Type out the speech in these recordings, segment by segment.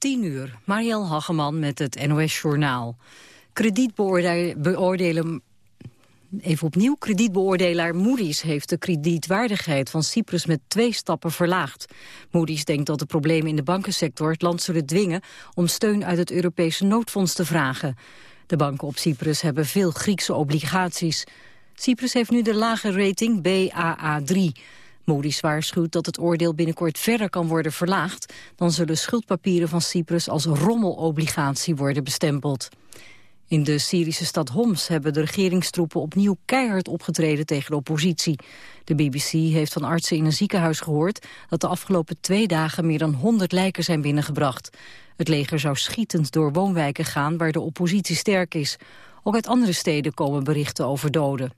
10 uur, Marielle Hageman met het NOS Journaal. Even opnieuw, kredietbeoordelaar Moody's heeft de kredietwaardigheid van Cyprus met twee stappen verlaagd. Moody's denkt dat de problemen in de bankensector het land zullen dwingen om steun uit het Europese noodfonds te vragen. De banken op Cyprus hebben veel Griekse obligaties. Cyprus heeft nu de lage rating BAA3. Moody's waarschuwt dat het oordeel binnenkort verder kan worden verlaagd. Dan zullen schuldpapieren van Cyprus als rommelobligatie worden bestempeld. In de Syrische stad Homs hebben de regeringstroepen opnieuw keihard opgetreden tegen de oppositie. De BBC heeft van artsen in een ziekenhuis gehoord dat de afgelopen twee dagen meer dan 100 lijken zijn binnengebracht. Het leger zou schietend door woonwijken gaan waar de oppositie sterk is. Ook uit andere steden komen berichten over doden.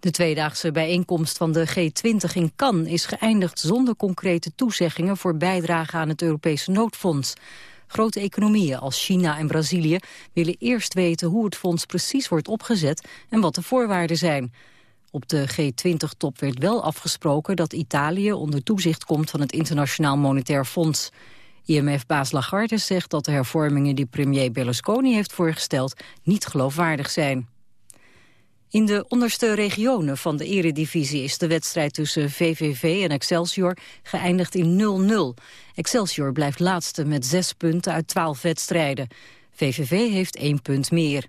De tweedaagse bijeenkomst van de G20 in Cannes is geëindigd zonder concrete toezeggingen voor bijdrage aan het Europese noodfonds. Grote economieën als China en Brazilië willen eerst weten hoe het fonds precies wordt opgezet en wat de voorwaarden zijn. Op de G20-top werd wel afgesproken dat Italië onder toezicht komt van het Internationaal Monetair Fonds. IMF-baas Lagarde zegt dat de hervormingen die premier Berlusconi heeft voorgesteld niet geloofwaardig zijn. In de onderste regionen van de eredivisie is de wedstrijd tussen VVV en Excelsior geëindigd in 0-0. Excelsior blijft laatste met zes punten uit twaalf wedstrijden. VVV heeft één punt meer.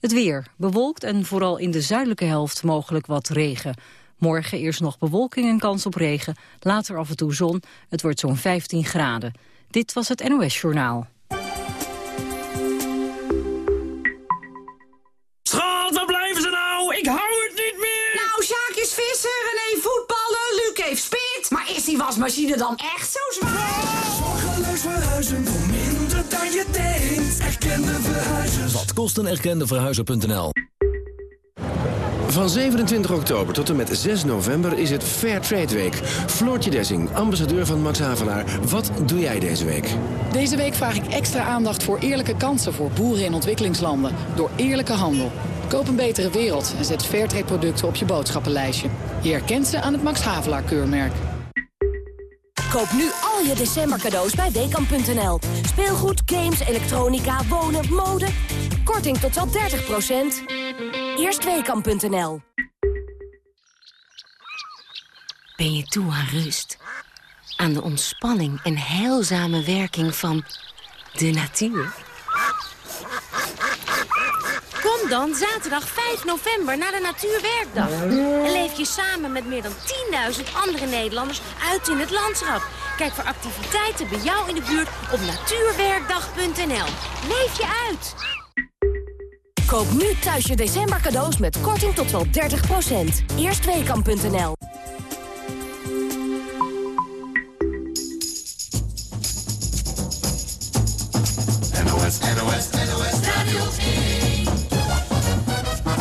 Het weer, bewolkt en vooral in de zuidelijke helft mogelijk wat regen. Morgen eerst nog bewolking en kans op regen, later af en toe zon. Het wordt zo'n 15 graden. Dit was het NOS Journaal. Wasmachine dan echt zo zwaar? Zorgeloos verhuizen voor minder dan je denkt. Erkende verhuizers. Wat kost een erkende verhuizer.nl? Van 27 oktober tot en met 6 november is het Fair Trade Week. Floortje Dessing, ambassadeur van Max Havelaar. Wat doe jij deze week? Deze week vraag ik extra aandacht voor eerlijke kansen voor boeren in ontwikkelingslanden. Door eerlijke handel. Koop een betere wereld en zet Fairtrade producten op je boodschappenlijstje. Je herkent ze aan het Max Havelaar keurmerk. Koop nu al je december cadeaus bij Weekamp.nl. Speelgoed, games, elektronica, wonen, mode. Korting tot wel 30%. Eerst Weekamp.nl. Ben je toe aan rust? Aan de ontspanning en heilzame werking van de natuur? Kom dan zaterdag 5 november naar de Natuurwerkdag. En leef je samen met meer dan 10.000 andere Nederlanders uit in het landschap. Kijk voor activiteiten bij jou in de buurt op natuurwerkdag.nl. Leef je uit! Koop nu thuis je december cadeaus met korting tot wel 30%. Eerstweekam.nl NOS, NOS, NOS Radio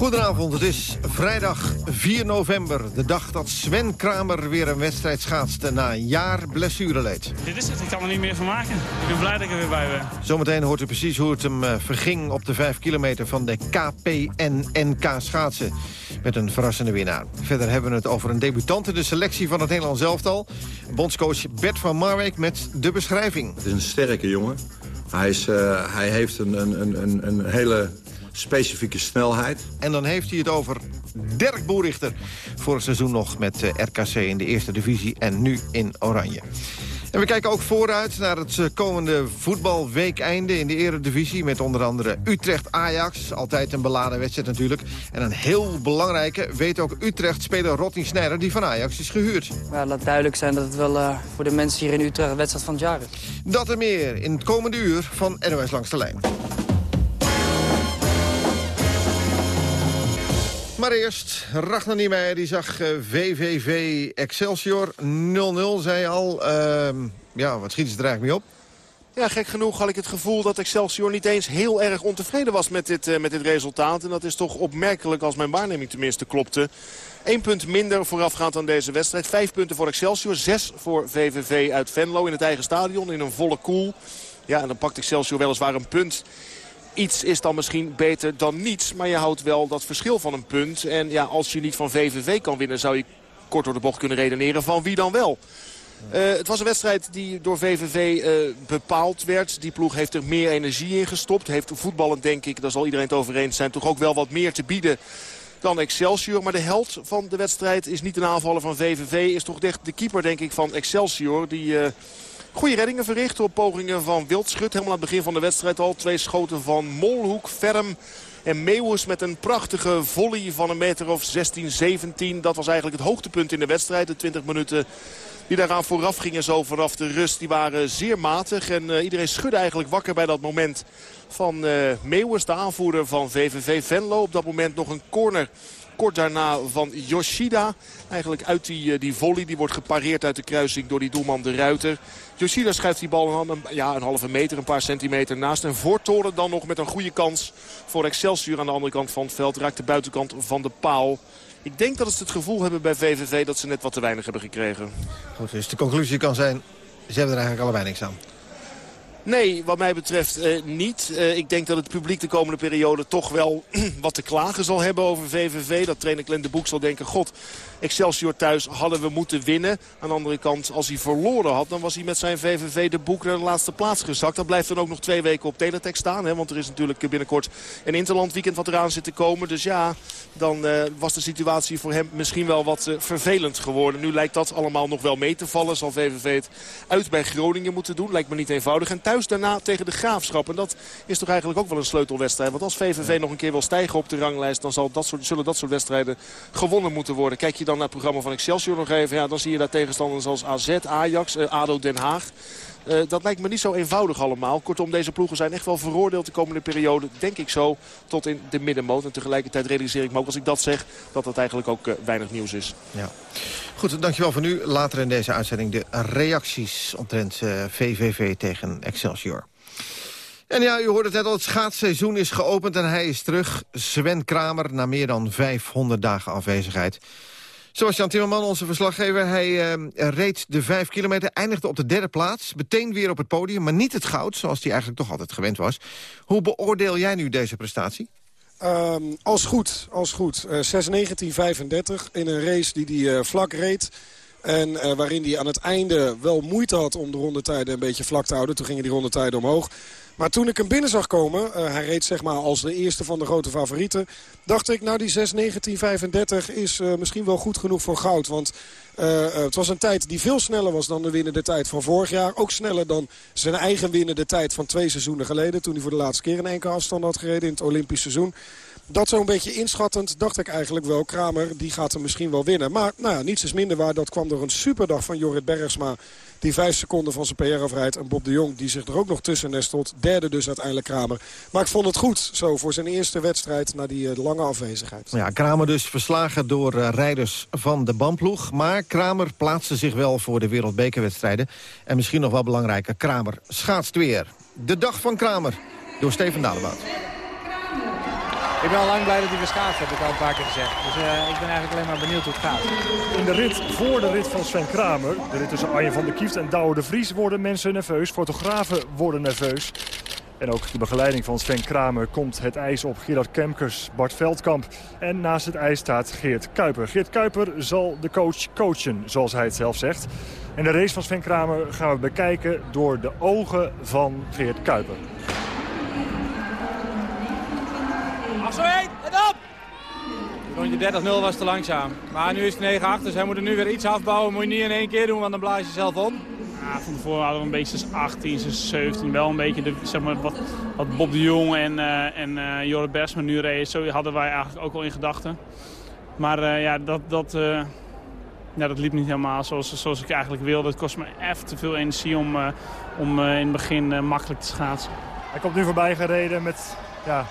Goedenavond, het is vrijdag 4 november. De dag dat Sven Kramer weer een wedstrijd schaatste na een jaar blessureleed. Dit is het, ik kan er niet meer van maken. Ik ben blij dat ik er weer bij ben. Zometeen hoort u precies hoe het hem eh, verging op de 5 kilometer van de KPN-NK schaatsen. Met een verrassende winnaar. Verder hebben we het over een debutant in de selectie van het Nederlands elftal. Bondscoach Bert van Marwijk met de beschrijving. Het is een sterke jongen. Hij, is, uh, hij heeft een, een, een, een hele specifieke snelheid. En dan heeft hij het over Dirk Boerichter. Vorig seizoen nog met eh, RKC in de eerste divisie en nu in Oranje. En we kijken ook vooruit naar het eh, komende voetbalweekeinde in de eredivisie... met onder andere Utrecht-Ajax, altijd een beladen wedstrijd natuurlijk. En een heel belangrijke, weet ook Utrecht-speler Rotting Snijder... die van Ajax is gehuurd. Ja, laat duidelijk zijn dat het wel uh, voor de mensen hier in Utrecht... een wedstrijd van het jaar is. Dat en meer in het komende uur van NOS Langs de Lijn. Maar eerst, Ragnar Niemeyer die zag VVV eh, Excelsior 0-0, zei al. Uh, ja, wat schieten ze er eigenlijk mee op? Ja, gek genoeg had ik het gevoel dat Excelsior niet eens heel erg ontevreden was met dit, uh, met dit resultaat. En dat is toch opmerkelijk als mijn waarneming tenminste klopte. Eén punt minder voorafgaand aan deze wedstrijd. Vijf punten voor Excelsior, zes voor VVV uit Venlo in het eigen stadion in een volle koel. Ja, en dan pakt Excelsior weliswaar een punt iets is dan misschien beter dan niets. Maar je houdt wel dat verschil van een punt. En ja, als je niet van VVV kan winnen, zou je kort door de bocht kunnen redeneren van wie dan wel. Uh, het was een wedstrijd die door VVV uh, bepaald werd. Die ploeg heeft er meer energie in gestopt. Heeft voetballend, denk ik, daar zal iedereen het over eens zijn... toch ook wel wat meer te bieden dan Excelsior. Maar de held van de wedstrijd is niet een aanvaller van VVV. Is toch echt de keeper, denk ik, van Excelsior. Die uh, goede reddingen verricht op pogingen van Wildschut. Helemaal aan het begin van de wedstrijd al. Twee schoten van Molhoek, Ferm en Meeuwis met een prachtige volley van een meter of 16, 17. Dat was eigenlijk het hoogtepunt in de wedstrijd. De 20 minuten die daaraan vooraf gingen zo vanaf de rust. Die waren zeer matig en uh, iedereen schudde eigenlijk wakker bij dat moment van uh. De aanvoerder van VVV Venlo. Op dat moment nog een corner kort daarna van Yoshida. Eigenlijk uit die, die volley. Die wordt gepareerd uit de kruising door die doelman de Ruiter. Yoshida schuift die bal een, ja, een halve meter, een paar centimeter naast. En voortoren dan nog met een goede kans voor Excelsior aan de andere kant van het veld. Raakt de buitenkant van de paal. Ik denk dat ze het gevoel hebben bij VVV dat ze net wat te weinig hebben gekregen. Goed, dus de conclusie kan zijn, ze hebben er eigenlijk allebei niks aan. Nee, wat mij betreft uh, niet. Uh, ik denk dat het publiek de komende periode toch wel wat te klagen zal hebben over VVV. Dat trainer Glenn de Boek zal denken, god, Excelsior thuis hadden we moeten winnen. Aan de andere kant, als hij verloren had, dan was hij met zijn VVV de Boek naar de laatste plaats gezakt. Dat blijft dan ook nog twee weken op Teletext staan. Hè, want er is natuurlijk binnenkort een Interland weekend wat eraan zit te komen. Dus ja, dan uh, was de situatie voor hem misschien wel wat vervelend geworden. Nu lijkt dat allemaal nog wel mee te vallen. Zal VVV het uit bij Groningen moeten doen. Lijkt me niet eenvoudig. En thuis daarna tegen de Graafschap. En dat is toch eigenlijk ook wel een sleutelwedstrijd. Want als VVV nog een keer wil stijgen op de ranglijst... dan zal dat soort, zullen dat soort wedstrijden gewonnen moeten worden. Kijk je dan naar het programma van Excelsior nog even... Ja, dan zie je daar tegenstanders als AZ, Ajax, eh, ADO Den Haag... Uh, dat lijkt me niet zo eenvoudig allemaal. Kortom, deze ploegen zijn echt wel veroordeeld de komende periode. Denk ik zo tot in de middenmoot. En tegelijkertijd realiseer ik me ook als ik dat zeg... dat dat eigenlijk ook uh, weinig nieuws is. Ja. Goed, dankjewel voor nu. Later in deze uitzending de reacties omtrent uh, VVV tegen Excelsior. En ja, u hoort het net al, het schaatsseizoen is geopend en hij is terug. Sven Kramer na meer dan 500 dagen afwezigheid. Jan Timmerman, onze verslaggever, hij uh, reed de 5 kilometer, eindigde op de derde plaats. Meteen weer op het podium, maar niet het goud, zoals hij eigenlijk toch altijd gewend was. Hoe beoordeel jij nu deze prestatie? Um, als goed, als goed. Uh, 6.19.35 in een race die hij uh, vlak reed. En uh, waarin hij aan het einde wel moeite had om de rondetijden een beetje vlak te houden. Toen gingen die rondetijden omhoog. Maar toen ik hem binnen zag komen, uh, hij reed zeg maar als de eerste van de grote favorieten... dacht ik, nou die 6.19.35 is uh, misschien wel goed genoeg voor goud. Want het was een tijd die veel sneller was dan de winnende tijd van vorig jaar. Ook sneller dan zijn eigen winnende tijd van twee seizoenen geleden... toen hij voor de laatste keer een enkele afstand had gereden in het Olympisch seizoen. Dat zo'n beetje inschattend dacht ik eigenlijk wel. Kramer die gaat hem misschien wel winnen. Maar nou ja, niets is minder waar. Dat kwam door een superdag van Jorrit Bergsma. Die vijf seconden van zijn PR afrijdt. En Bob de Jong die zich er ook nog tussen nestelt. Derde dus uiteindelijk Kramer. Maar ik vond het goed zo voor zijn eerste wedstrijd na die uh, lange afwezigheid. Ja, Kramer dus verslagen door uh, rijders van de bandploeg. Maar Kramer plaatste zich wel voor de wereldbekerwedstrijden. En misschien nog wel belangrijker, Kramer schaatst weer. De dag van Kramer door Steven Dalebout. Ik ben al lang blij dat hij weer schaats, heb ik al een paar keer gezegd. Dus uh, ik ben eigenlijk alleen maar benieuwd hoe het gaat. In de rit voor de rit van Sven Kramer, de rit tussen Arjen van der Kieft en Douwe de Vries... worden mensen nerveus, fotografen worden nerveus. En ook de begeleiding van Sven Kramer komt het ijs op. Gerard Kemkers, Bart Veldkamp en naast het ijs staat Geert Kuiper. Geert Kuiper zal de coach coachen, zoals hij het zelf zegt. En de race van Sven Kramer gaan we bekijken door de ogen van Geert Kuiper. Zo heen, en op! Rondje 30-0 was te langzaam. Maar nu is het 9-8, dus hij moet er nu weer iets afbouwen. Moet je niet in één keer doen, want dan blaas je zelf om. Ja, van tevoren hadden we een beetje 18, 17. Wel een beetje de, zeg maar, wat, wat Bob de Jong en, uh, en uh, Jorrit Bersma nu reden. Zo hadden wij eigenlijk ook al in gedachten. Maar uh, ja, dat, dat, ja, dat liep niet helemaal zoals, zoals ik eigenlijk wilde. Het kost me even te veel energie om, om in het begin makkelijk te schaatsen. Hij komt nu voorbij gereden met ja,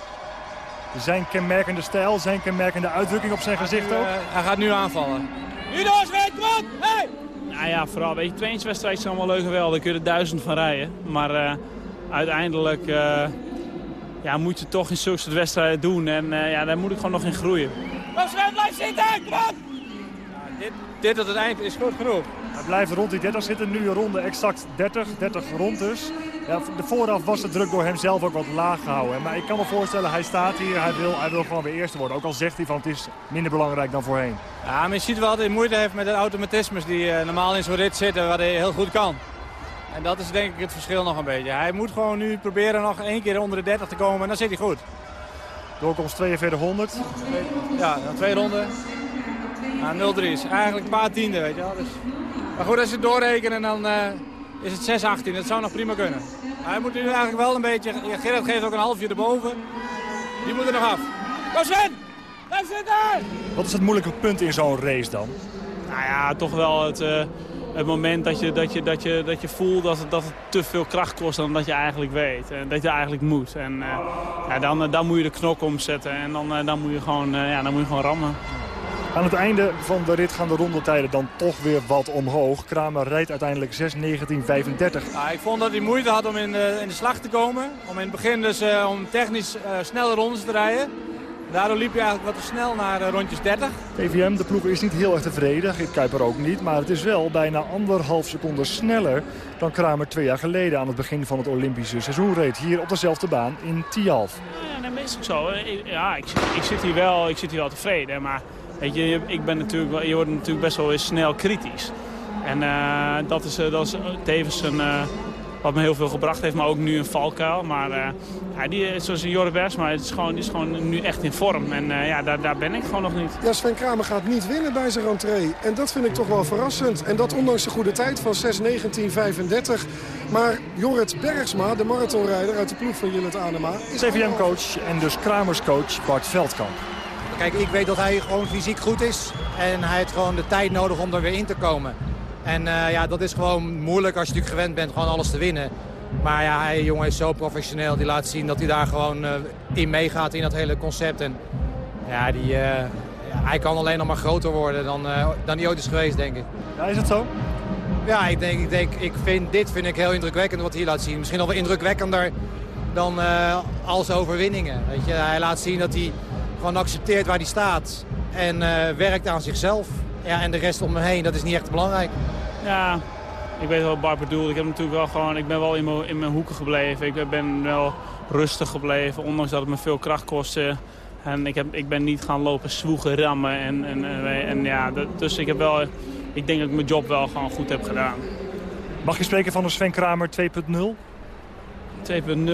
zijn kenmerkende stijl, zijn kenmerkende uitdrukking op zijn gezicht ook. Uh, hij gaat nu aanvallen. Nu door, Sven, kom op! Hey! Nou ja, vooral, weet je, trainingswedstrijden zijn allemaal leuk en wel. Daar kun je er duizend van rijden. Maar uh, uiteindelijk uh, ja, moet je toch in zulke soort wedstrijden doen. En ja, daar moet ik gewoon nog in groeien. Kom Sven, blijf zitten! Kom! Ja, dit, dit tot het eind is goed genoeg. Hij blijft rond die 30 zitten. Nu een ronde exact 30, 30 rond dus. Ja, de vooraf was de druk door hem zelf ook wat laag gehouden. Maar ik kan me voorstellen, hij staat hier, hij wil, hij wil gewoon weer eerste worden. Ook al zegt hij van het is minder belangrijk dan voorheen. Ja, maar je ziet wel dat hij moeite heeft met de automatismes die uh, normaal in zo'n rit zitten, wat hij heel goed kan. En dat is denk ik het verschil nog een beetje. Hij moet gewoon nu proberen nog één keer onder de 30 te komen en dan zit hij goed. Doorkomst 4200. Ja, dan twee ronden. Ja, 0-3 is eigenlijk een paar tienden, weet je wel. Dus... Maar goed, als je het doorrekenen, dan uh, is het 6-18. Dat zou nog prima kunnen. Hij moet nu eigenlijk wel een beetje... Gerrit geeft ook een halfje erboven. Die moet er nog af. Kom Sven! Blijf zitten! Wat is het moeilijke punt in zo'n race dan? Nou ja, toch wel het, uh, het moment dat je, dat je, dat je, dat je voelt dat het, dat het te veel kracht kost dan dat je eigenlijk weet. En dat je eigenlijk moet. En uh, ja, dan, dan moet je de knok omzetten en dan, dan, moet, je gewoon, ja, dan moet je gewoon rammen. Aan het einde van de rit gaan de rondetijden dan toch weer wat omhoog. Kramer rijdt uiteindelijk 6.19.35. Ja, ik vond dat hij moeite had om in de, in de slag te komen. Om in het begin dus uh, om technisch uh, snelle rondes te rijden. Daardoor liep hij eigenlijk wat te snel naar uh, rondjes 30. TVM, de ploeg is niet heel erg tevreden. Git Kuiper ook niet. Maar het is wel bijna anderhalf seconde sneller dan Kramer twee jaar geleden aan het begin van het Olympische seizoen reed. Hier op dezelfde baan in Tialf. Ja, dat is ook zo. Ja, ik, ik, zit hier wel, ik zit hier wel tevreden. Maar Weet je, ik ben natuurlijk, je wordt natuurlijk best wel eens snel kritisch. En uh, dat, is, dat is tevens een, uh, wat me heel veel gebracht heeft, maar ook nu een valkuil. Maar uh, ja, die, zoals Jorre Bersma, het is gewoon, is gewoon nu echt in vorm. En ja, daar, daar ben ik gewoon nog niet. Ja, Sven Kramer gaat niet winnen bij zijn rentree. En dat vind ik toch wel verrassend. En dat ondanks de goede tijd van 6.19.35. Maar Jorrit Bergsma, de marathonrijder uit de ploeg van Jillet Anema... CVM-coach en dus Kramers coach Bart Veldkamp. Kijk, ik weet dat hij gewoon fysiek goed is. En hij heeft gewoon de tijd nodig om er weer in te komen. En uh, ja, dat is gewoon moeilijk als je natuurlijk gewend bent gewoon alles te winnen. Maar ja, hij jongen is zo professioneel. Die laat zien dat hij daar gewoon uh, in meegaat in dat hele concept. En ja, die, uh, ja, hij kan alleen nog maar groter worden dan, dan hij ooit is geweest, denk ik. Ja, is het zo? Ja, ik denk, ik denk ik vind, dit vind ik heel indrukwekkend wat hij laat zien. Misschien nog wel indrukwekkender dan al zijn overwinningen. Weet je, hij laat zien dat hij gewoon accepteert waar hij staat. En uh, werkt aan zichzelf. Ja, en de rest om me heen, dat is niet echt belangrijk. Ja, ik weet wel wat Bart bedoelt. Ik, heb natuurlijk wel gewoon, ik ben wel in mijn, in mijn hoeken gebleven. Ik ben wel rustig gebleven, ondanks dat het me veel kracht kostte. En ik, heb, ik ben niet gaan lopen zwoegen, rammen. En, en, en, en ja, dus ik, heb wel, ik denk dat ik mijn job wel gewoon goed heb gedaan. Mag je spreken van een Sven Kramer 2.0? 2.0?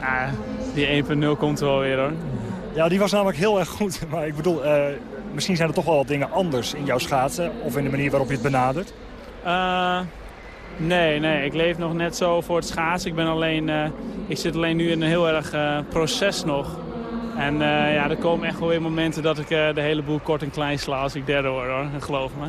Uh, die 1.0 komt er wel weer hoor. Ja, die was namelijk heel erg goed. Maar ik bedoel, uh, misschien zijn er toch wel wat dingen anders in jouw schaatsen. Of in de manier waarop je het benadert. Uh, nee, nee. Ik leef nog net zo voor het schaatsen. Ik, ben alleen, uh, ik zit alleen nu in een heel erg proces nog. En ja, er komen echt wel weer momenten dat ik de hele boel kort en klein sla als ik derde word, hoor. Geloof me.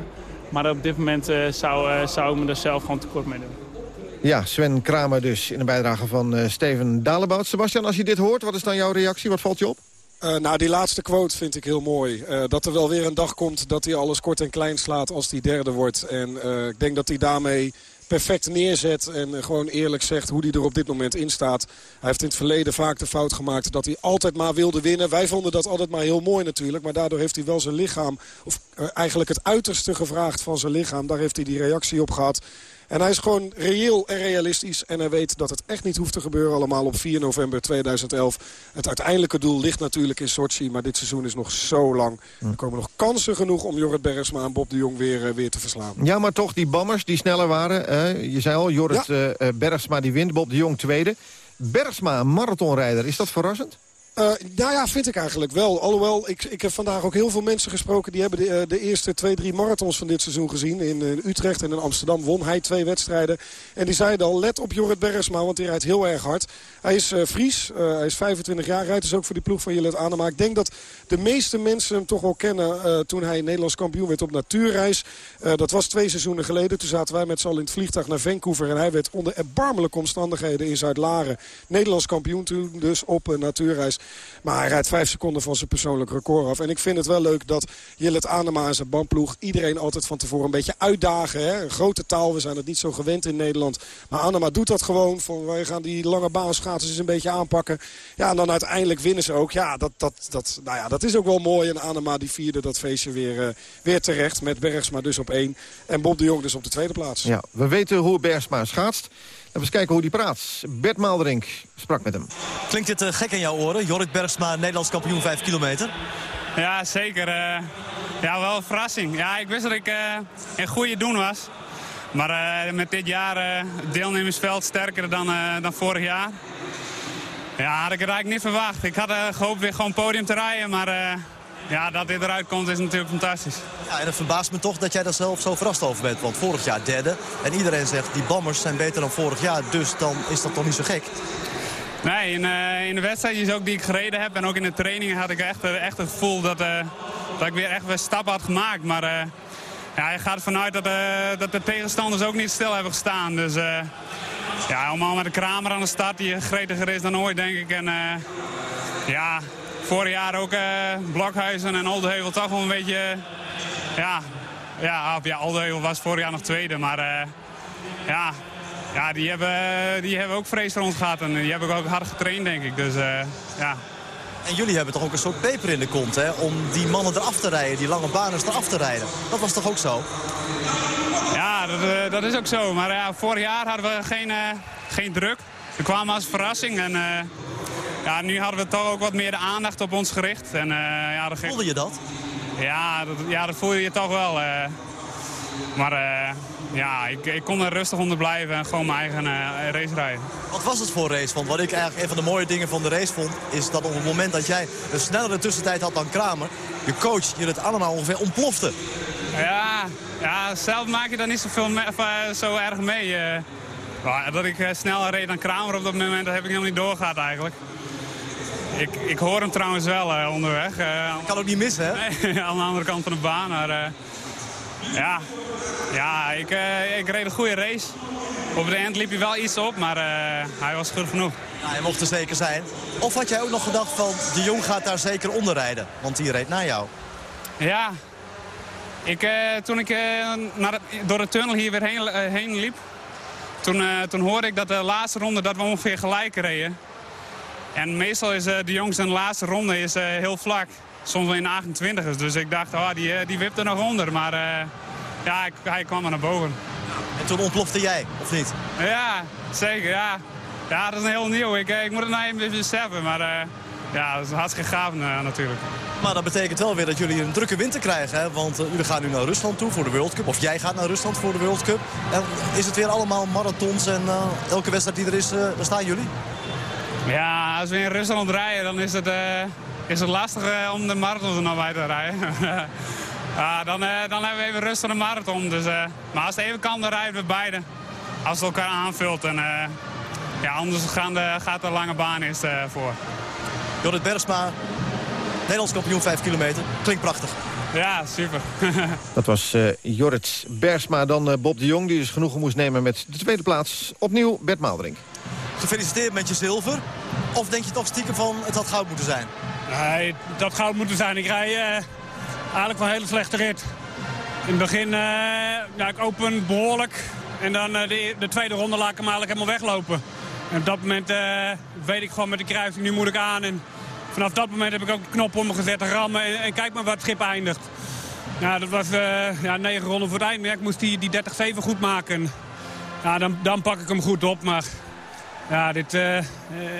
Maar op dit moment zou, zou ik me er zelf gewoon tekort mee doen. Ja, Sven Kramer dus in een bijdrage van Steven Dalebout. Sebastian, als je dit hoort, wat is dan jouw reactie? Wat valt je op? Uh, nou, die laatste quote vind ik heel mooi. Uh, dat er wel weer een dag komt dat hij alles kort en klein slaat als hij derde wordt. En uh, ik denk dat hij daarmee perfect neerzet en gewoon eerlijk zegt hoe hij er op dit moment in staat. Hij heeft in het verleden vaak de fout gemaakt dat hij altijd maar wilde winnen. Wij vonden dat altijd maar heel mooi natuurlijk. Maar daardoor heeft hij wel zijn lichaam, of eigenlijk het uiterste gevraagd van zijn lichaam. Daar heeft hij die reactie op gehad. En hij is gewoon reëel en realistisch. En hij weet dat het echt niet hoeft te gebeuren allemaal op 4 november 2011. Het uiteindelijke doel ligt natuurlijk in Sochi. Maar dit seizoen is nog zo lang. Er komen nog kansen genoeg om Jorrit Bergsma en Bob de Jong weer, uh, weer te verslaan. Ja, maar toch die bammers die sneller waren. Uh, je zei al, Jorrit ja. uh, Bergsma die wint, Bob de Jong tweede. Bergsma, marathonrijder, is dat verrassend? Uh, ja, vind ik eigenlijk wel. Alhoewel, ik, ik heb vandaag ook heel veel mensen gesproken... die hebben de, de eerste twee, drie marathons van dit seizoen gezien. In, in, Utrecht en in Amsterdam won hij twee wedstrijden. En die zeiden al, let op Jorrit Bergsma, want hij rijdt heel erg hard. Hij is uh, Fries, hij is 25 jaar, rijdt dus ook voor die ploeg van Jillet Anema. Ik denk dat de meeste mensen hem toch wel kennen toen hij Nederlands kampioen werd op natuurreis. dat was twee seizoenen geleden. Toen zaten wij met z'n allen in het vliegtuig naar Vancouver. En hij werd onder erbarmelijke omstandigheden in Zuid-Laren Nederlands kampioen toen dus op natuurreis. Maar hij rijdt vijf seconden van zijn persoonlijk record af. En ik vind het wel leuk dat Jillet Anema en zijn bandploeg... iedereen altijd van tevoren een beetje uitdagen. Hè? Een grote taal, we zijn het niet zo gewend in Nederland. Maar Anema doet dat gewoon. Van, wij gaan die lange baanschaatsen eens een beetje aanpakken. Ja, en dan uiteindelijk winnen ze ook. Ja, dat, dat, dat, nou ja, dat is ook wel mooi. En Anema die vierde dat feestje weer, uh, weer terecht. Met Bergsma dus op één. En Bob de Jong dus op de tweede plaats. Ja, we weten hoe Bergsma schaatst. Even eens kijken hoe die praat. Bert Maalderink sprak met hem. Klinkt dit uh, gek in jouw oren? Jorrit Bergsma, Nederlands kampioen 5 kilometer. Ja, zeker. Uh, ja, wel een verrassing. Ja, ik wist dat ik uh, in goede doen was. Maar met dit jaar het deelnemersveld sterker dan, dan vorig jaar. Ja, had ik het eigenlijk niet verwacht. Ik had gehoopt weer gewoon podium te rijden, maar ja, dat dit eruit komt is natuurlijk fantastisch. Ja, en het verbaast me toch dat jij daar zelf zo verrast over bent. Want vorig jaar derde. En iedereen zegt die bammers zijn beter dan vorig jaar. Dus dan is dat toch niet zo gek? Nee, in, uh, in de wedstrijdjes ook die ik gereden heb en ook in de trainingen had ik echt, eh, echt het gevoel dat, uh, dat ik weer echt weer stappen had gemaakt. Maar uh, ja, je gaat ervan uit dat, dat de tegenstanders ook niet stil hebben gestaan. Dus ja, allemaal met de Kramer aan de start die gretiger is dan ooit, denk ik. En ja, vorig jaar ook uh, Blokhuizen en Oldeheuvel toch wel een beetje... ja, ja, ja, Oldeheuvel was vorig jaar nog tweede, maar uh, ja, ja die, hebben, die hebben ook vrees rond gehad. En die hebben ook hard getraind, denk ik. Dus uh, ja... En jullie hebben toch ook een soort peper in de kont, hè? Om die mannen eraf te rijden, die lange baners eraf te rijden. Dat was toch ook zo? Ja, dat, dat is ook zo. Maar ja, vorig jaar hadden we geen, geen druk. We kwamen als verrassing en ja, nu hadden we toch ook wat meer de aandacht op ons gericht. En, uh, ja, dat Voelde je dat? Ja, dat, ja, dat voelde je toch wel. Uh, maar uh, ja, ik, ik kon er rustig onder blijven en gewoon mijn eigen race rijden. Wat was het voor race? Want wat ik eigenlijk een van de mooie dingen van de race vond... is dat op het moment dat jij een snellere tussentijd had dan Kramer... je coach je het allemaal ongeveer ontplofte. Ja, ja zelf maak je daar niet zoveel me, zo erg mee. dat ik sneller reed dan Kramer op dat moment, dat heb ik helemaal niet doorgehad eigenlijk. Ik, ik hoor hem trouwens wel uh, onderweg. Uh, kan ook niet missen, hè? Nee, aan de andere kant van de baan. Maar uh, ja, ja ik, ik reed een goede race. Op de eind liep hij wel iets op, maar hij was goed genoeg. Ja, hij mocht er zeker zijn. Of had jij ook nog gedacht van, de Jong gaat daar zeker onder rijden? Want die reed na jou. Ja, ik, toen ik naar door de tunnel hier weer heen, heen liep... Toen, toen hoorde ik dat de laatste ronde dat we ongeveer gelijk reden. En meestal is uh, de jongste in de laatste ronde is, uh, heel vlak. Soms wel in de 28 Dus ik dacht, oh, die, uh, die wipt er nog onder. Maar ja, hij kwam er naar boven. En toen ontplofte jij, of niet? Ja, zeker, ja. Ja, dat is een heel nieuw. Ik, ik moet het nou even beseffen, maar... Ja, dat is hartstikke gaaf natuurlijk. Maar dat betekent wel weer dat jullie een drukke winter krijgen. Hè? Want jullie gaan nu naar Rusland toe voor de World Cup. Of jij gaat naar Rusland voor de World Cup. En is het weer allemaal marathons en elke wedstrijd die er is, daar staan jullie? Ja, als we in Rusland rijden, dan is het, uh, is het lastig uh, om de marathon er bij te rijden. ja, dan, uh, dan hebben we even rust aan de marathon. Dus, maar als het even kan, dan rijden we beide. Als het elkaar aanvult. En, ja, anders gaan de, gaat de lange baan eerst voor. Jorrit Bergsma, Nederlands kampioen 5 kilometer. Klinkt prachtig. Ja, super. Dat was uh, Jorrit Bergsma, dan Bob de Jong... die dus genoegen moest nemen met de tweede plaats. Opnieuw Bert Maalderink. Gefeliciteerd met je zilver. Of denk je toch stiekem van het had goud moeten zijn? Nee, het had goud moeten zijn. Ik rij uh, eigenlijk wel een hele slechte rit. In het begin, uh, ja, ik open behoorlijk. En dan uh, de, de, tweede ronde laat ik hem eigenlijk helemaal weglopen. En op dat moment weet ik gewoon met de kruising, nu moet ik aan. En vanaf dat moment heb ik ook de knop om me gezet te rammen. En, kijk maar waar het schip eindigt. Ja, dat was ja, negen ronden voor het einde. ik moest die, die 30-7 goed maken. Ja, dan, dan pak ik hem goed op, maar ja, dit, uh,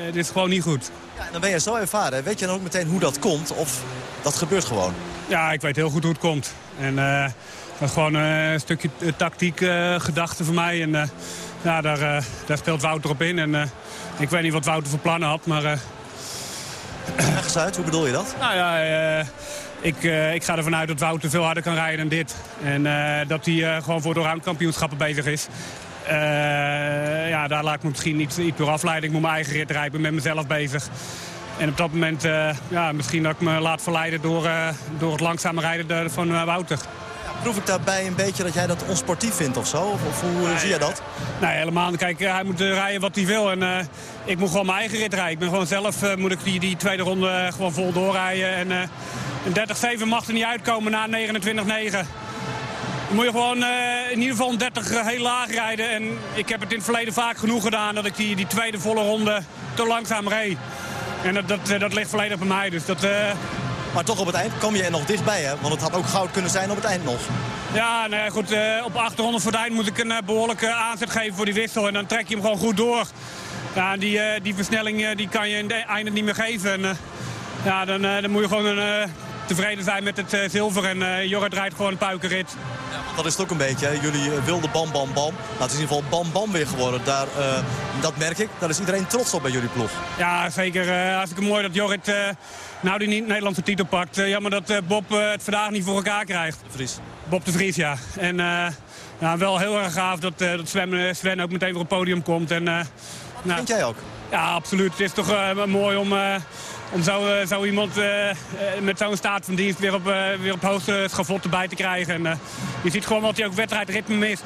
dit is gewoon niet goed. Ja, dan ben je zo ervaren. Weet je dan ook meteen hoe dat komt? Of dat gebeurt gewoon? Ja, ik weet heel goed hoe het komt. En uh, dat is gewoon een stukje tactiek gedachte voor mij. En ja, daar, daar speelt Wouter op in. En ik weet niet wat Wouter voor plannen had, maar... Leg eens uit, hoe bedoel je dat? Nou ja, ik, ik ga ervan uit dat Wouter veel harder kan rijden dan dit. En dat hij gewoon voor de kampioenschappen bezig is. Uh, ja, daar laat ik me misschien niet, niet door afleiden. Ik moet mijn eigen rit rijden. Ik ben met mezelf bezig. En op dat moment, uh, ja, misschien dat ik me laat verleiden door, uh, door het langzame rijden van Wouter. Proef ik daarbij een beetje dat jij dat onsportief vindt of zo? Of, hoe nee, zie jij dat? Nee, helemaal. Kijk, hij moet rijden wat hij wil. En ik moet gewoon mijn eigen rit rijden. Ik ben gewoon zelf, moet ik die, die tweede ronde gewoon vol doorrijden. En een 30-7 mag er niet uitkomen na 29-9 moet je gewoon uh, in ieder geval 30 uh, heel laag rijden. En ik heb het in het verleden vaak genoeg gedaan dat ik die, die tweede volle ronde te langzaam reed. En dat, dat, uh, dat ligt volledig bij mij. Dus dat, Maar toch op het eind kwam je er nog dichtbij, hè? Want het had ook goud kunnen zijn op het eind nog. Ja, nou ja, goed, eh, op 800 voor het eind moet ik een eh, behoorlijke aanzet geven voor die wissel. En dan trek je hem gewoon goed door. Ja, die, eh, die versnelling eh, die kan je in het einde niet meer geven. En, eh, ja, dan, eh, dan moet je gewoon eh, tevreden zijn met het eh, zilver. En eh Jorrit rijdt gewoon een puikenrit. Dat is het ook een beetje, hè? Jullie eh, wilden bam, bam, bam. Nou, het is in ieder geval bam, bam weer geworden. Daar, dat merk ik. Daar is iedereen trots op bij jullie ploeg. Ja, zeker. Uh, hartstikke mooi dat Jorrit uh, nou die niet Nederlandse titel pakt. Jammer dat Bob het vandaag niet voor elkaar krijgt. De Vries. Bob de Vries, ja. En ja, wel heel erg gaaf dat, dat Sven, Sven, ook meteen voor het podium komt. En, nou, vind jij ook? Ja, absoluut. Het is toch mooi om om zo, uh, zo iemand uh, met zo'n staat van dienst weer op, uh, weer op hoogste schavot erbij te krijgen. En, je ziet gewoon wat hij ook wedstrijdritme mist.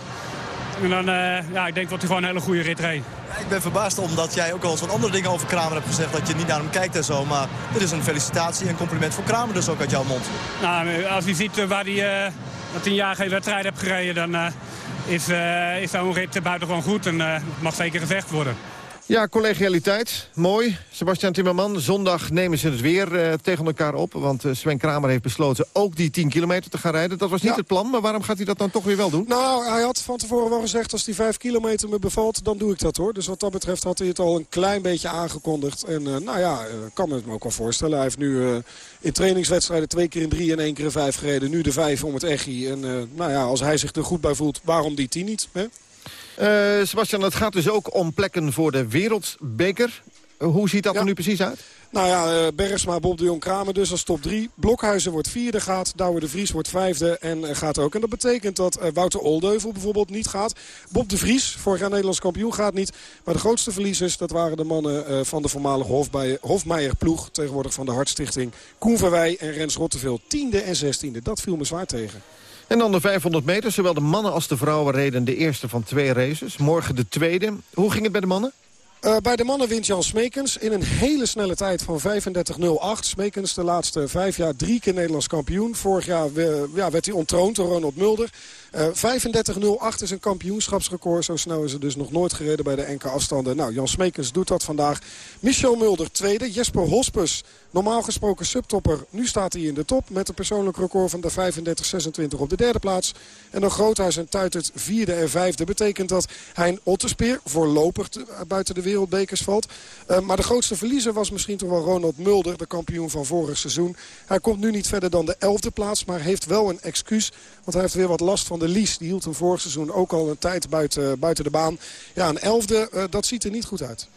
En dan, ja, ik denk dat hij gewoon een hele goede rit reed. Ja, ik ben verbaasd omdat jij ook al eens wat andere dingen over Kramer hebt gezegd. Dat je niet naar hem kijkt en zo. Maar dit is een felicitatie en compliment voor Kramer dus ook uit jouw mond. Nou, als je ziet waar hij tien jaar geen wedstrijd heeft gereden... dan is, is zo'n rit buitengewoon goed en het mag zeker gezegd worden. Ja, collegialiteit. Mooi. Sebastian Timmerman, zondag nemen ze het weer uh, tegen elkaar op. Want uh, Sven Kramer heeft besloten ook die 10 kilometer te gaan rijden. Dat was niet Ja. het plan, maar waarom gaat hij dat dan toch weer wel doen? Nou, hij had van tevoren wel gezegd... als die 5 kilometer me bevalt, dan doe ik dat hoor. Dus wat dat betreft had hij het al een klein beetje aangekondigd. En eh, nou ja, kan me het me ook wel voorstellen. Hij heeft nu eh, in trainingswedstrijden twee keer in drie en één keer in vijf gereden. Nu de vijf om het echi. En eh, nou ja, als hij zich er goed bij voelt, waarom die 10 niet? Hè? Eh, Sebastian, het gaat dus ook om plekken voor de wereldbeker. Eh, hoe ziet dat er nu precies uit? Nou ja, eh, Bergsma, Bob de Jong, Kramer dus als top 3. Blokhuizen wordt vierde, gaat. Douwe de Vries wordt vijfde en gaat ook. En dat betekent dat Wouter Oldeuvel bijvoorbeeld niet gaat. Bob de Vries, vorig jaar Nederlands kampioen, gaat niet. Maar de grootste verliezers, dat waren de mannen van de voormalige Hofbij- Hofmeijer-ploeg. Tegenwoordig van de Hartstichting. Koen Verwij en Rens Rotteveel. Tiende en zestiende. Dat viel me zwaar tegen. En dan de 500 meter. Zowel de mannen als de vrouwen reden de eerste van twee races. Morgen de tweede. Hoe ging het bij de mannen? Uh, bij de mannen wint Jan Smekens in een hele snelle tijd van 35.08. Smekens de laatste vijf jaar drie keer Nederlands kampioen. Vorig jaar ja, werd hij ontroond door Ronald Mulder. Uh, 35.08 is een kampioenschapsrecord. Zo snel is er dus nog nooit gereden bij de enkele afstanden. Nou, Jan Smekens doet dat vandaag. Michel Mulder tweede. Jesper Hospes, normaal gesproken subtopper. Nu staat hij in de top met een persoonlijk record van de 35.26 op de derde plaats. En dan Groothuis en Tuitert vierde en vijfde. Betekent dat Hein Otterspeer voorlopig te, buiten de wereldbekers valt. Uh, maar de grootste verliezer was misschien toch wel Ronald Mulder, de kampioen van vorig seizoen. Hij komt nu niet verder dan de elfde plaats, maar heeft wel een excuus. Want hij heeft weer wat last van de lies. Die hield hem vorig seizoen ook al een tijd buiten, buiten de baan. Ja, een elfde, uh, dat ziet er niet goed uit.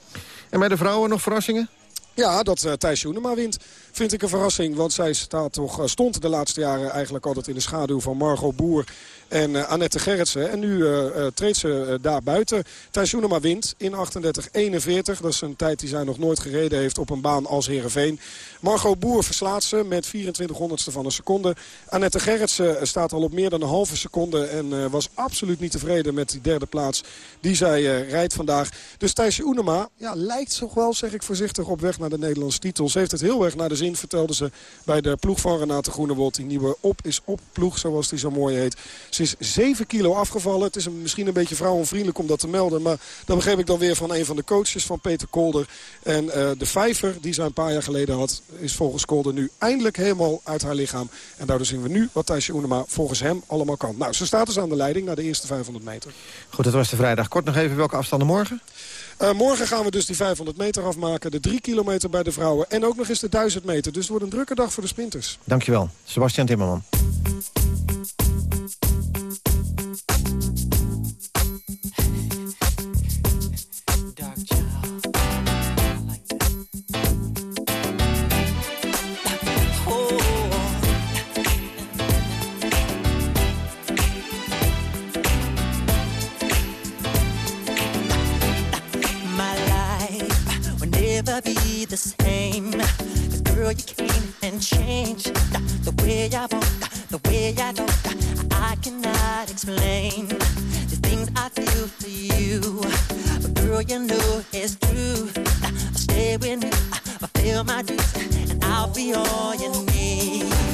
En bij de vrouwen nog verrassingen? Ja, dat uh, Thijs Joenema wint vind ik een verrassing. Want zij staat toch, uh, stond de laatste jaren eigenlijk altijd in de schaduw van Margot Boer en uh, Annette Gerritsen. En nu uh, treedt ze daar buiten. Thijs Joenema wint in 38-41. Dat is een tijd die zij nog nooit gereden heeft op een baan als Heerenveen. Margot Boer verslaat ze met 24 honderdste van een seconde. Annette Gerritsen staat al op meer dan een halve seconde. En was absoluut niet tevreden met die derde plaats die zij rijdt vandaag. Dus Thijs Joenema ja, lijkt toch wel, zeg ik voorzichtig, op weg naar de Nederlandse titel. Ze heeft het heel erg naar de zin, vertelde ze bij de ploeg van Renate Groenewold. Die nieuwe op is op ploeg, zoals die zo mooi heet. Ze is 7 kilo afgevallen. Het is misschien een beetje vrouwenvriendelijk om dat te melden. Maar dat begreep ik dan weer van een van de coaches van Peter Kolder. En uh, de vijver die zij een paar jaar geleden had... is volgens Kolder nu eindelijk helemaal uit haar lichaam. En daardoor zien we nu wat Thijsje Oenema volgens hem allemaal kan. Nou, ze staat dus aan de leiding naar de eerste 500 meter. Goed, dat was de vrijdag. Kort nog even welke afstanden morgen? Uh, morgen gaan we dus die 500 meter afmaken. De 3 kilometer bij de vrouwen. En ook nog eens de 1000 meter. Dus het wordt een drukke dag voor de sprinters. Dankjewel. Sebastian Timmerman. Be the same. Cause girl, you came and changed the way I walk, the way I talk. I cannot explain the things I feel for you. But girl, you know it's true. I'll stay with me, I'll feel my dues, and I'll be all you need.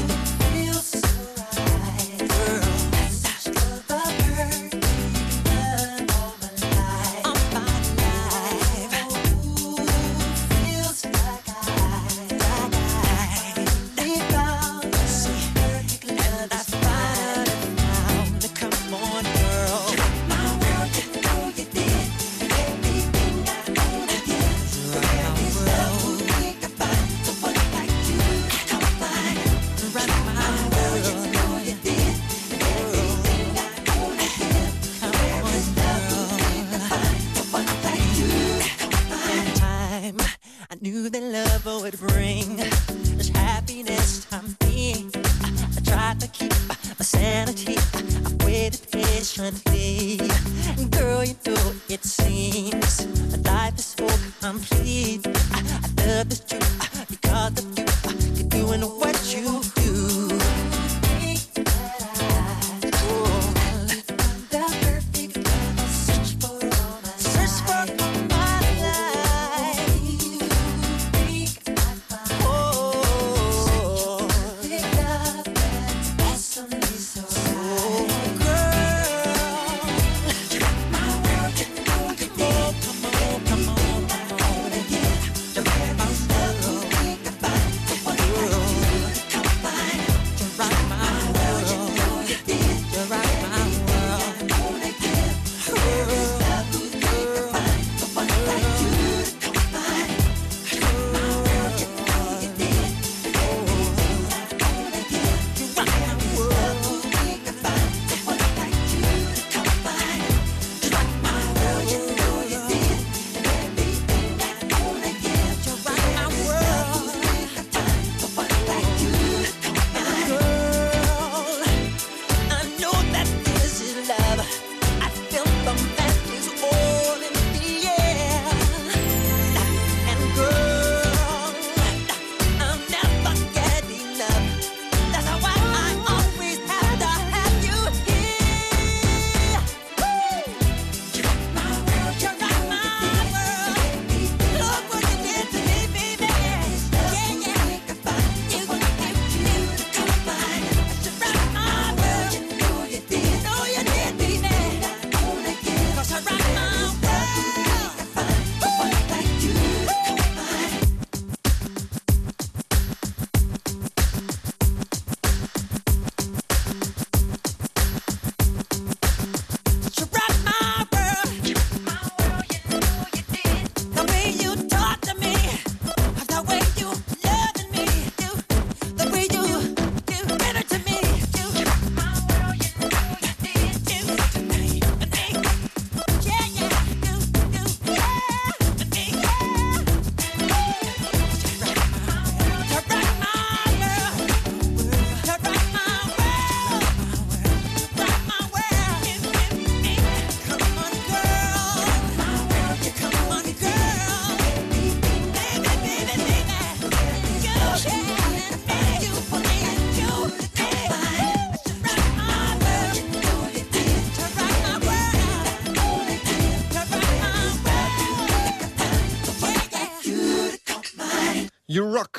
You Rock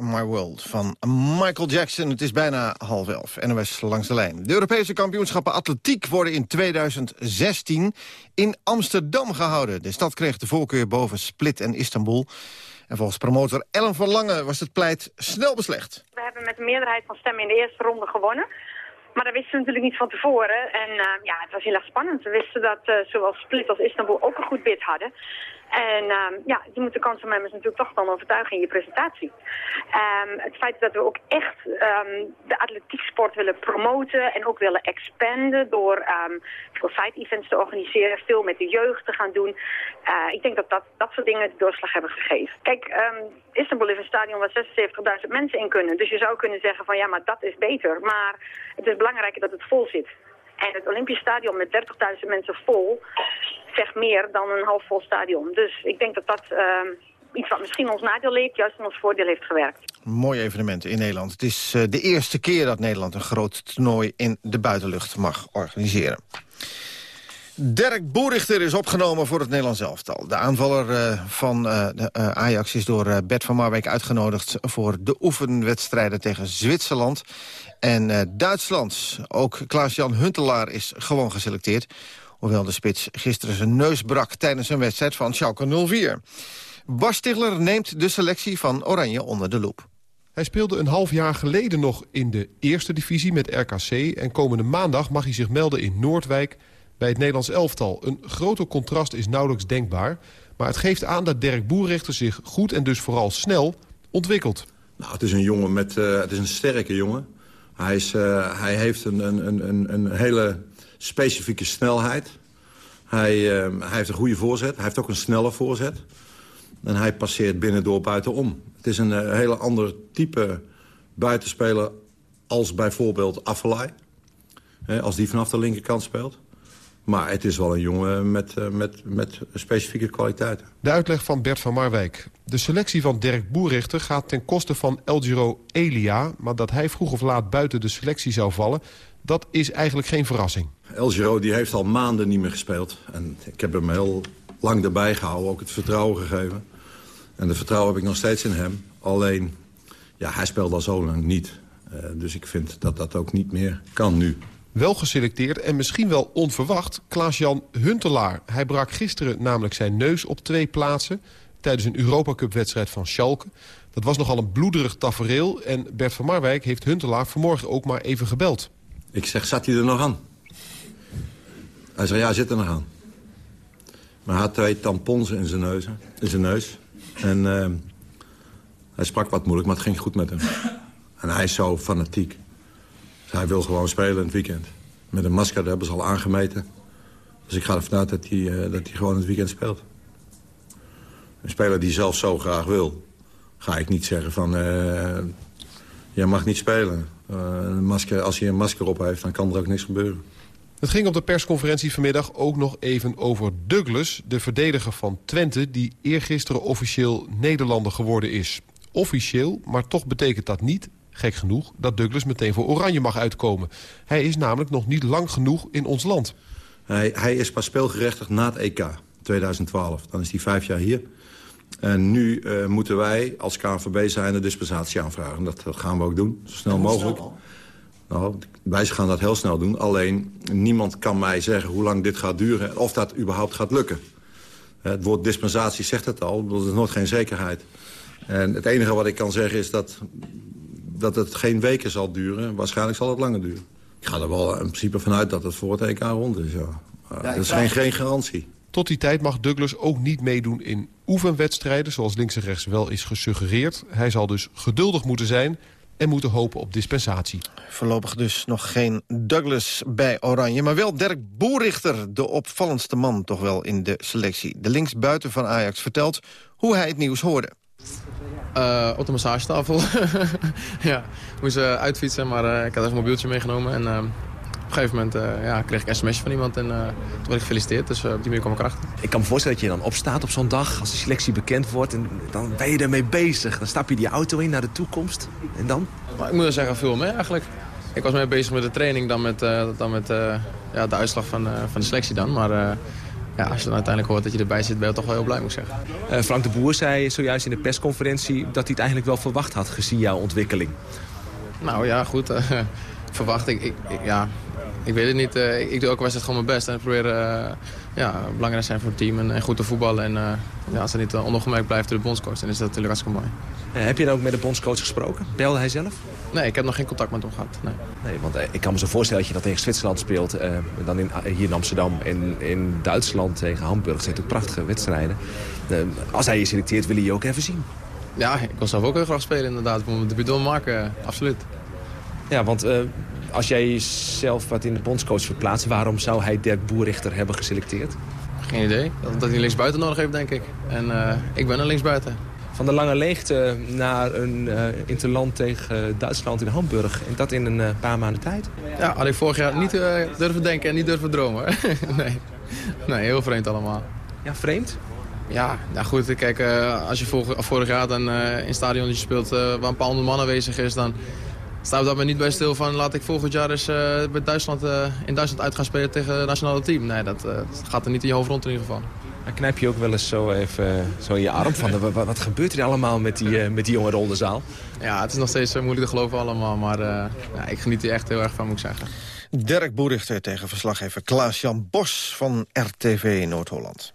My World van Michael Jackson. Het is bijna half elf. NOS langs de lijn. De Europese kampioenschappen atletiek worden in 2016 in Amsterdam gehouden. De stad kreeg de voorkeur boven Split en Istanbul. En volgens promotor Ellen van Lange was het pleit snel beslecht. We hebben met een meerderheid van stemmen in de eerste ronde gewonnen. Maar dat wisten we natuurlijk niet van tevoren. En eh, ja, het was heel erg spannend. We wisten dat eh, zowel Split als Istanbul ook een goed bid hadden. En ehm, ja, je moet de kanshebbers natuurlijk toch dan overtuigen in je presentatie. Ehm, het feit dat we ook echt ehm, de atletieksport willen promoten en ook willen expanden door veel side-events te organiseren, veel met de jeugd te gaan doen. Eh, ik denk dat, dat dat soort dingen de doorslag hebben gegeven. Kijk, Istanbul is een stadion waar 76.000 mensen in kunnen. Dus je zou kunnen zeggen van ja, maar dat is beter. Maar het is belangrijker dat het vol zit. En het Olympisch Stadion met 30.000 mensen vol zegt meer dan een halfvol stadion. Dus ik denk dat dat ehm, iets wat misschien ons nadeel leek, juist in ons voordeel heeft gewerkt. Mooi evenement in Nederland. Het is eh, de eerste keer dat Nederland een groot toernooi in de buitenlucht mag organiseren. Dirk Boerichter is opgenomen voor het Nederlands elftal. De aanvaller eh, van eh, eh, Ajax is door Bert van Marwijk uitgenodigd... voor de oefenwedstrijden tegen Zwitserland en Duitsland. Ook Klaas-Jan Huntelaar is gewoon geselecteerd. Hoewel de spits gisteren zijn neus brak tijdens een wedstrijd van Schalke 04. Bas Stigler neemt de selectie van Oranje onder de loep. Hij speelde een half jaar geleden nog in de eerste divisie met RKC... en komende maandag mag hij zich melden in Noordwijk bij het Nederlands elftal. Een groter contrast is nauwelijks denkbaar... maar het geeft aan dat Dirk Boerrichter zich goed en dus vooral snel ontwikkelt. Nou, het is een jongen met, eh, het is een sterke jongen. Hij, is, eh, hij heeft een, een, een, een hele specifieke snelheid. Hij, eh, hij heeft een goede voorzet. Hij heeft ook een snelle voorzet. En hij passeert binnendoor buitenom. Het is een eh, hele ander type buitenspeler als bijvoorbeeld Affelay. Als die vanaf de linkerkant speelt. Maar het is wel een jongen met, eh, met, met specifieke kwaliteiten. De uitleg van Bert van Marwijk. De selectie van Dirk Boerichter gaat ten koste van El Giro Elia... maar dat hij vroeg of laat buiten de selectie zou vallen... dat is eigenlijk geen verrassing. El Giro die heeft al maanden niet meer gespeeld. En ik heb hem heel lang erbij gehouden, ook het vertrouwen gegeven. En het vertrouwen heb ik nog steeds in hem. Alleen, ja, hij speelt al zo lang niet. Uh, dus ik vind dat dat ook niet meer kan nu. Wel geselecteerd en misschien wel onverwacht Klaas-Jan Huntelaar. Hij brak gisteren namelijk zijn neus op twee plaatsen... tijdens een Europacup-wedstrijd van Schalke. Dat was nogal een bloederig tafereel... en Bert van Marwijk heeft Huntelaar vanmorgen ook maar even gebeld. Ik zeg, zat hij er nog aan? Hij zei, ja, zit er nog aan. Maar hij had twee tampons in zijn neus. In zijn neus. En uh, hij sprak wat moeilijk, maar het ging goed met hem. En hij is zo fanatiek. Hij wil gewoon spelen in het weekend. Met een masker, hebben ze al aangemeten. Dus ik ga ervan uit dat hij, uh, dat hij gewoon het weekend speelt. Een speler die zelf zo graag wil... ga ik niet zeggen van... Uh, jij mag niet spelen. Uh, een masker, als hij een masker op heeft, dan kan er ook niks gebeuren. Het ging op de persconferentie vanmiddag ook nog even over Douglas... de verdediger van Twente, die eergisteren officieel Nederlander geworden is. Officieel, maar toch betekent dat niet, gek genoeg... dat Douglas meteen voor Oranje mag uitkomen. Hij is namelijk nog niet lang genoeg in ons land. Hij, hij is pas speelgerechtigd na het EK 2012. Dan is hij vijf jaar hier. En nu uh, moeten wij als KNVB zijn de dispensatie aanvragen. Dat gaan we ook doen, zo snel mogelijk. Nou, wij gaan dat heel snel doen. Alleen, niemand kan mij zeggen hoe lang dit gaat duren... en of dat überhaupt gaat lukken. Het woord dispensatie zegt het al, dat is nooit geen zekerheid. En het enige wat ik kan zeggen is dat, dat het geen weken zal duren. Waarschijnlijk zal het langer duren. Ik ga er wel in principe vanuit dat het voor het EK rond is, ja. ja dat is geen, geen garantie. Tot die tijd mag Douglas ook niet meedoen in oefenwedstrijden... zoals links en rechts wel is gesuggereerd. Hij zal dus geduldig moeten zijn en moeten hopen op dispensatie. Voorlopig dus nog geen Douglas bij Oranje. Maar wel Dirk Boerichter, de opvallendste man toch wel in de selectie. De linksbuiten van Ajax vertelt hoe hij het nieuws hoorde. Uh, op de massagetafel. ja, moest uh, uitfietsen, maar uh, ik had even een mobieltje meegenomen. En op een gegeven moment ja, kreeg ik een sms'je van iemand en toen werd ik gefeliciteerd. Dus op die manier kwam ik erachter. Ik kan me voorstellen dat je dan opstaat op zo'n dag, als de selectie bekend wordt. En dan ben je ermee bezig. Dan stap je die auto in naar de toekomst. En dan? Maar ik moet wel zeggen, veel meer eigenlijk. Ik was meer bezig met de training dan met, dan met ja, de uitslag van, van de selectie dan. Maar ja, als je dan uiteindelijk hoort dat je erbij zit, ben je toch wel heel blij, moet ik zeggen. Uh, Frank de Boer zei zojuist in de persconferentie dat hij het eigenlijk wel verwacht had, gezien jouw ontwikkeling. Nou ja, goed. Uh, verwacht ik, ik, ik, ja, ik weet het niet. Uh, ik, doe elke wedstrijd gewoon mijn best en probeer ja, belangrijk zijn voor het team en, en goed te voetballen. En ja, als het niet onopgemerkt blijft door de bondscoach, dan is dat natuurlijk hartstikke mooi. heb je dan ook met de bondscoach gesproken? Belde hij zelf? Nee, ik heb nog geen contact met hem gehad. Nee, nee want ik kan me zo voorstellen dat je dat tegen Zwitserland speelt. dan in, hier in Amsterdam en in Duitsland tegen Hamburg. Dat zijn natuurlijk prachtige wedstrijden. als hij je selecteert, wil hij je ook even zien. Ja, ik wil zelf ook heel graag spelen inderdaad. Ik wil mijn debuut maken, absoluut. Ja, want als jij jezelf wat in de bondscoach verplaatst... waarom zou hij Dirk Boerichter hebben geselecteerd? Geen idee. Dat, hij linksbuiten nodig heeft, denk ik. En uh, ik ben een linksbuiten. Van de lange leegte naar een uh, interland tegen Duitsland in Hamburg. En dat in een paar maanden tijd? Ja, had ik vorig jaar niet durven denken en niet durven dromen. nee. nee, heel vreemd allemaal. Ja, vreemd? Ja, nou goed, kijk, als je vorig, jaar dan in een stadion speelt waar een paar honderd man aanwezig is... dan sta dat me niet bij stil van laat ik volgend jaar eens uh, bij Duitsland, uh, in Duitsland uit gaan spelen tegen het nationale team. Nee, dat, uh, dat, gaat er niet in je hoofd rond in ieder geval. Dan knijp je ook wel eens zo even zo in je arm van, wat, wat, gebeurt er allemaal met die, met die jonge ronde zaal? Ja, het is nog steeds moeilijk te geloven allemaal, maar ja, ik geniet er echt heel erg van, moet ik zeggen. Dirk Boerichter tegen verslaggever Klaas-Jan Bos van RTV Noord-Holland.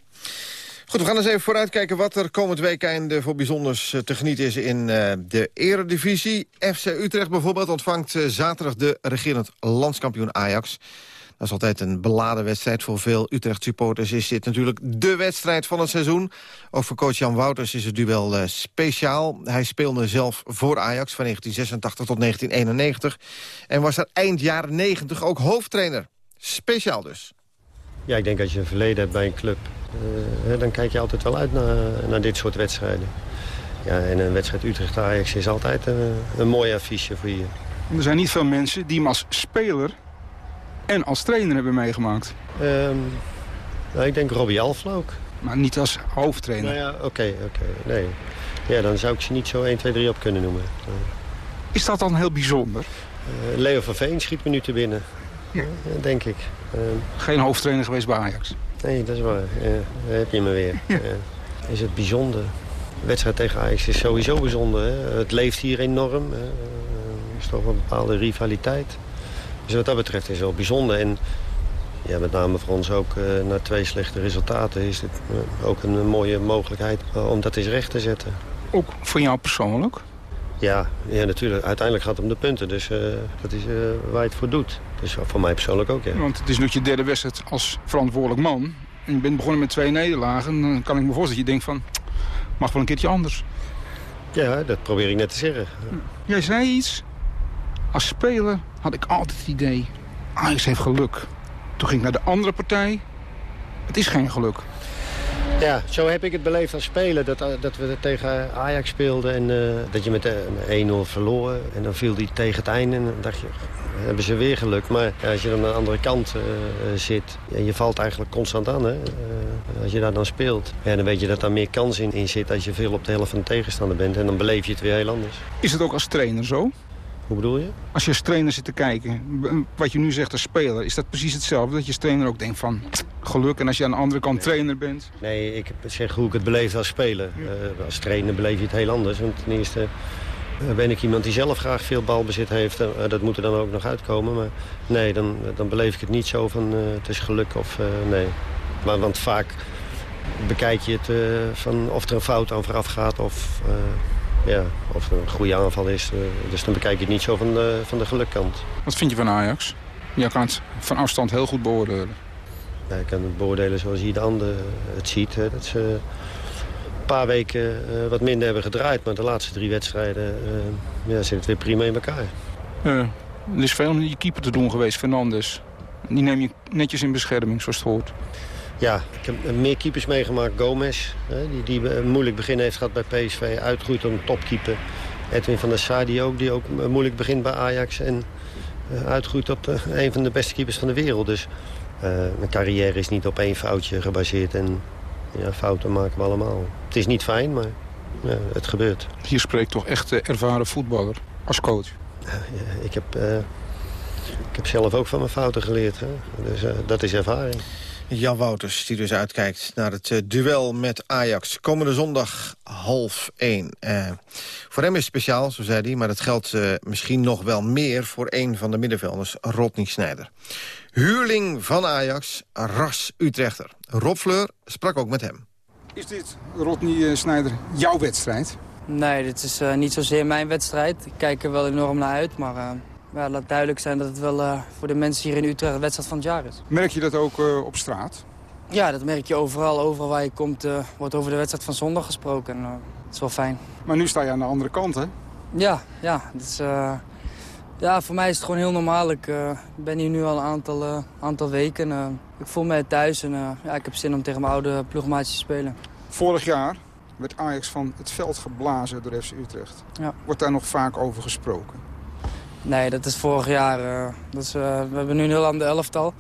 We gaan eens even vooruitkijken wat er komend weekend voor bijzonders eh, te genieten is in uh, de eredivisie. FC Utrecht bijvoorbeeld ontvangt uh, zaterdag de regerend landskampioen Ajax. Dat is altijd een beladen wedstrijd voor veel Utrecht-supporters. Is dit natuurlijk de wedstrijd van het seizoen. Ook voor coach Jan Wouters is het duel speciaal. Hij speelde zelf voor Ajax van 1986 tot 1991. En was er eind jaren 90 ook hoofdtrainer. Speciaal dus. Ja, ik denk als je een verleden hebt bij een club... Uh, dan kijk je altijd wel uit naar, naar dit soort wedstrijden. Ja, en een wedstrijd Utrecht-Ajax is altijd een, een mooi affiche voor je. Er zijn niet veel mensen die hem als speler en als trainer hebben meegemaakt. Ehm, nou, ik denk Robbie Alflo ook. Maar niet als hoofdtrainer? Nou ja, oké, oké. nee. Ja, dan zou ik ze niet zo 1, 2, 3 op kunnen noemen. Is dat dan heel bijzonder? Uh, Leo van Veen schiet me nu te binnen. Ja. denk ik. Uh, Geen hoofdtrainer geweest bij Ajax? Nee, dat is waar. Daar heb je me weer. Is het bijzonder? De wedstrijd tegen Ajax is sowieso bijzonder. Hè? Het leeft hier enorm. Er is toch een bepaalde rivaliteit. Dus wat dat betreft is het wel bijzonder. En ja, met name voor ons ook uh, na twee slechte resultaten... is het uh, ook een mooie mogelijkheid om dat eens recht te zetten. Ook voor jou persoonlijk? Ja, ja natuurlijk. Uiteindelijk gaat het om de punten. Dus dat is waar je het voor doet. Dus voor mij persoonlijk ook, ja. Want het is nu je derde wedstrijd als verantwoordelijk man. En je bent begonnen met twee nederlagen. Dan kan ik me voorstellen dat je denkt van... mag wel een keertje anders. Ja, dat probeer ik net te zeggen. Jij zei iets. Als speler had ik altijd het idee... Ajax heeft geluk. Toen ging ik naar de andere partij. Het is geen geluk. Ja, zo heb ik het beleefd als speler. Dat, dat we tegen Ajax speelden en uh, dat je met 1-0 verloor. En dan viel die tegen het einde en dan dacht je, hebben ze weer geluk. Maar als je dan aan de andere kant uh, zit, ja, je valt eigenlijk constant aan. Hè? Uh, als je daar dan speelt, ja, dan weet je dat daar meer kans in, in zit... als je veel op de helft van de tegenstander bent. En dan beleef je het weer heel anders. Is het ook als trainer zo? Hoe bedoel je? Als je als trainer zit te kijken, wat je nu zegt als speler... is dat precies hetzelfde? Dat je als trainer ook denkt van geluk en als je aan de andere kant nee. trainer bent? Nee, ik zeg hoe ik het beleef als speler. Ja. Uh, als trainer beleef je het heel anders. Want ten eerste ben ik iemand die zelf graag veel balbezit heeft. Uh, dat moet er dan ook nog uitkomen. Maar nee, dan, dan beleef ik het niet zo van het is geluk of nee. Maar, want vaak bekijk je het van of er een fout aan vooraf gaat of ja, of er een goede aanval is. Dus dan bekijk je het niet zo van de, van de gelukkant. Wat vind je van Ajax? Je kan het van afstand heel goed beoordelen. Ja, ik kan het beoordelen zoals ieder ander het ziet. Hè. Dat ze paar weken uh, wat minder hebben gedraaid. Maar de laatste drie wedstrijden uh, ja, zit het weer prima in elkaar. Er is veel om je keeper te doen geweest, Fernandes. Die neem je netjes in bescherming, zoals het hoort. Ja, ik heb meer keepers meegemaakt. Gomez, hè, die, die een moeilijk begin heeft gehad bij PSV. Uitgroeit tot een topkeeper. Edwin van der Sar, die ook, die ook moeilijk begint bij Ajax. En uitgroeit tot een van de beste keepers van de wereld. Dus uh, mijn carrière is niet op één foutje gebaseerd. En ja, fouten maken we allemaal. Het is niet fijn, maar ja, het gebeurt. Hier spreekt toch echt ervaren voetballer als coach? Ja, ik, heb, ik heb zelf ook van mijn fouten geleerd. Hè. Dus dat is ervaring. Jan Wouters, die dus uitkijkt naar het uh, duel met Ajax. Komende zondag half één. Uh, voor hem is het speciaal, zo zei hij, maar dat geldt uh, misschien nog wel meer... voor een van de middenvelders, Rodney Snijder. Huurling van Ajax, ras Utrechter. Rob Fleur sprak ook met hem. Is dit, Rodney Snijder, jouw wedstrijd? Nee, dit is niet zozeer mijn wedstrijd. Ik kijk er wel enorm naar uit, maar... Ja, laat duidelijk zijn dat het wel uh, voor de mensen hier in Utrecht de wedstrijd van het jaar is. Merk je dat ook uh, op straat? Ja, dat merk je overal. Overal waar je komt uh, wordt over de wedstrijd van zondag gesproken. En, dat is wel fijn. Maar nu sta je aan de andere kant, hè? Ja, ja. Dus, ja voor mij is het gewoon heel normaal. Ik ben hier nu al een aantal, aantal weken. ik voel mij thuis en ja, ik heb zin om tegen mijn oude ploegmaatjes te spelen. Vorig jaar werd Ajax van het veld geblazen door FC Utrecht. Ja. Wordt daar nog vaak over gesproken? Nee, dat is vorig jaar. Uh, dat uh, we hebben nu een heel ander elftal.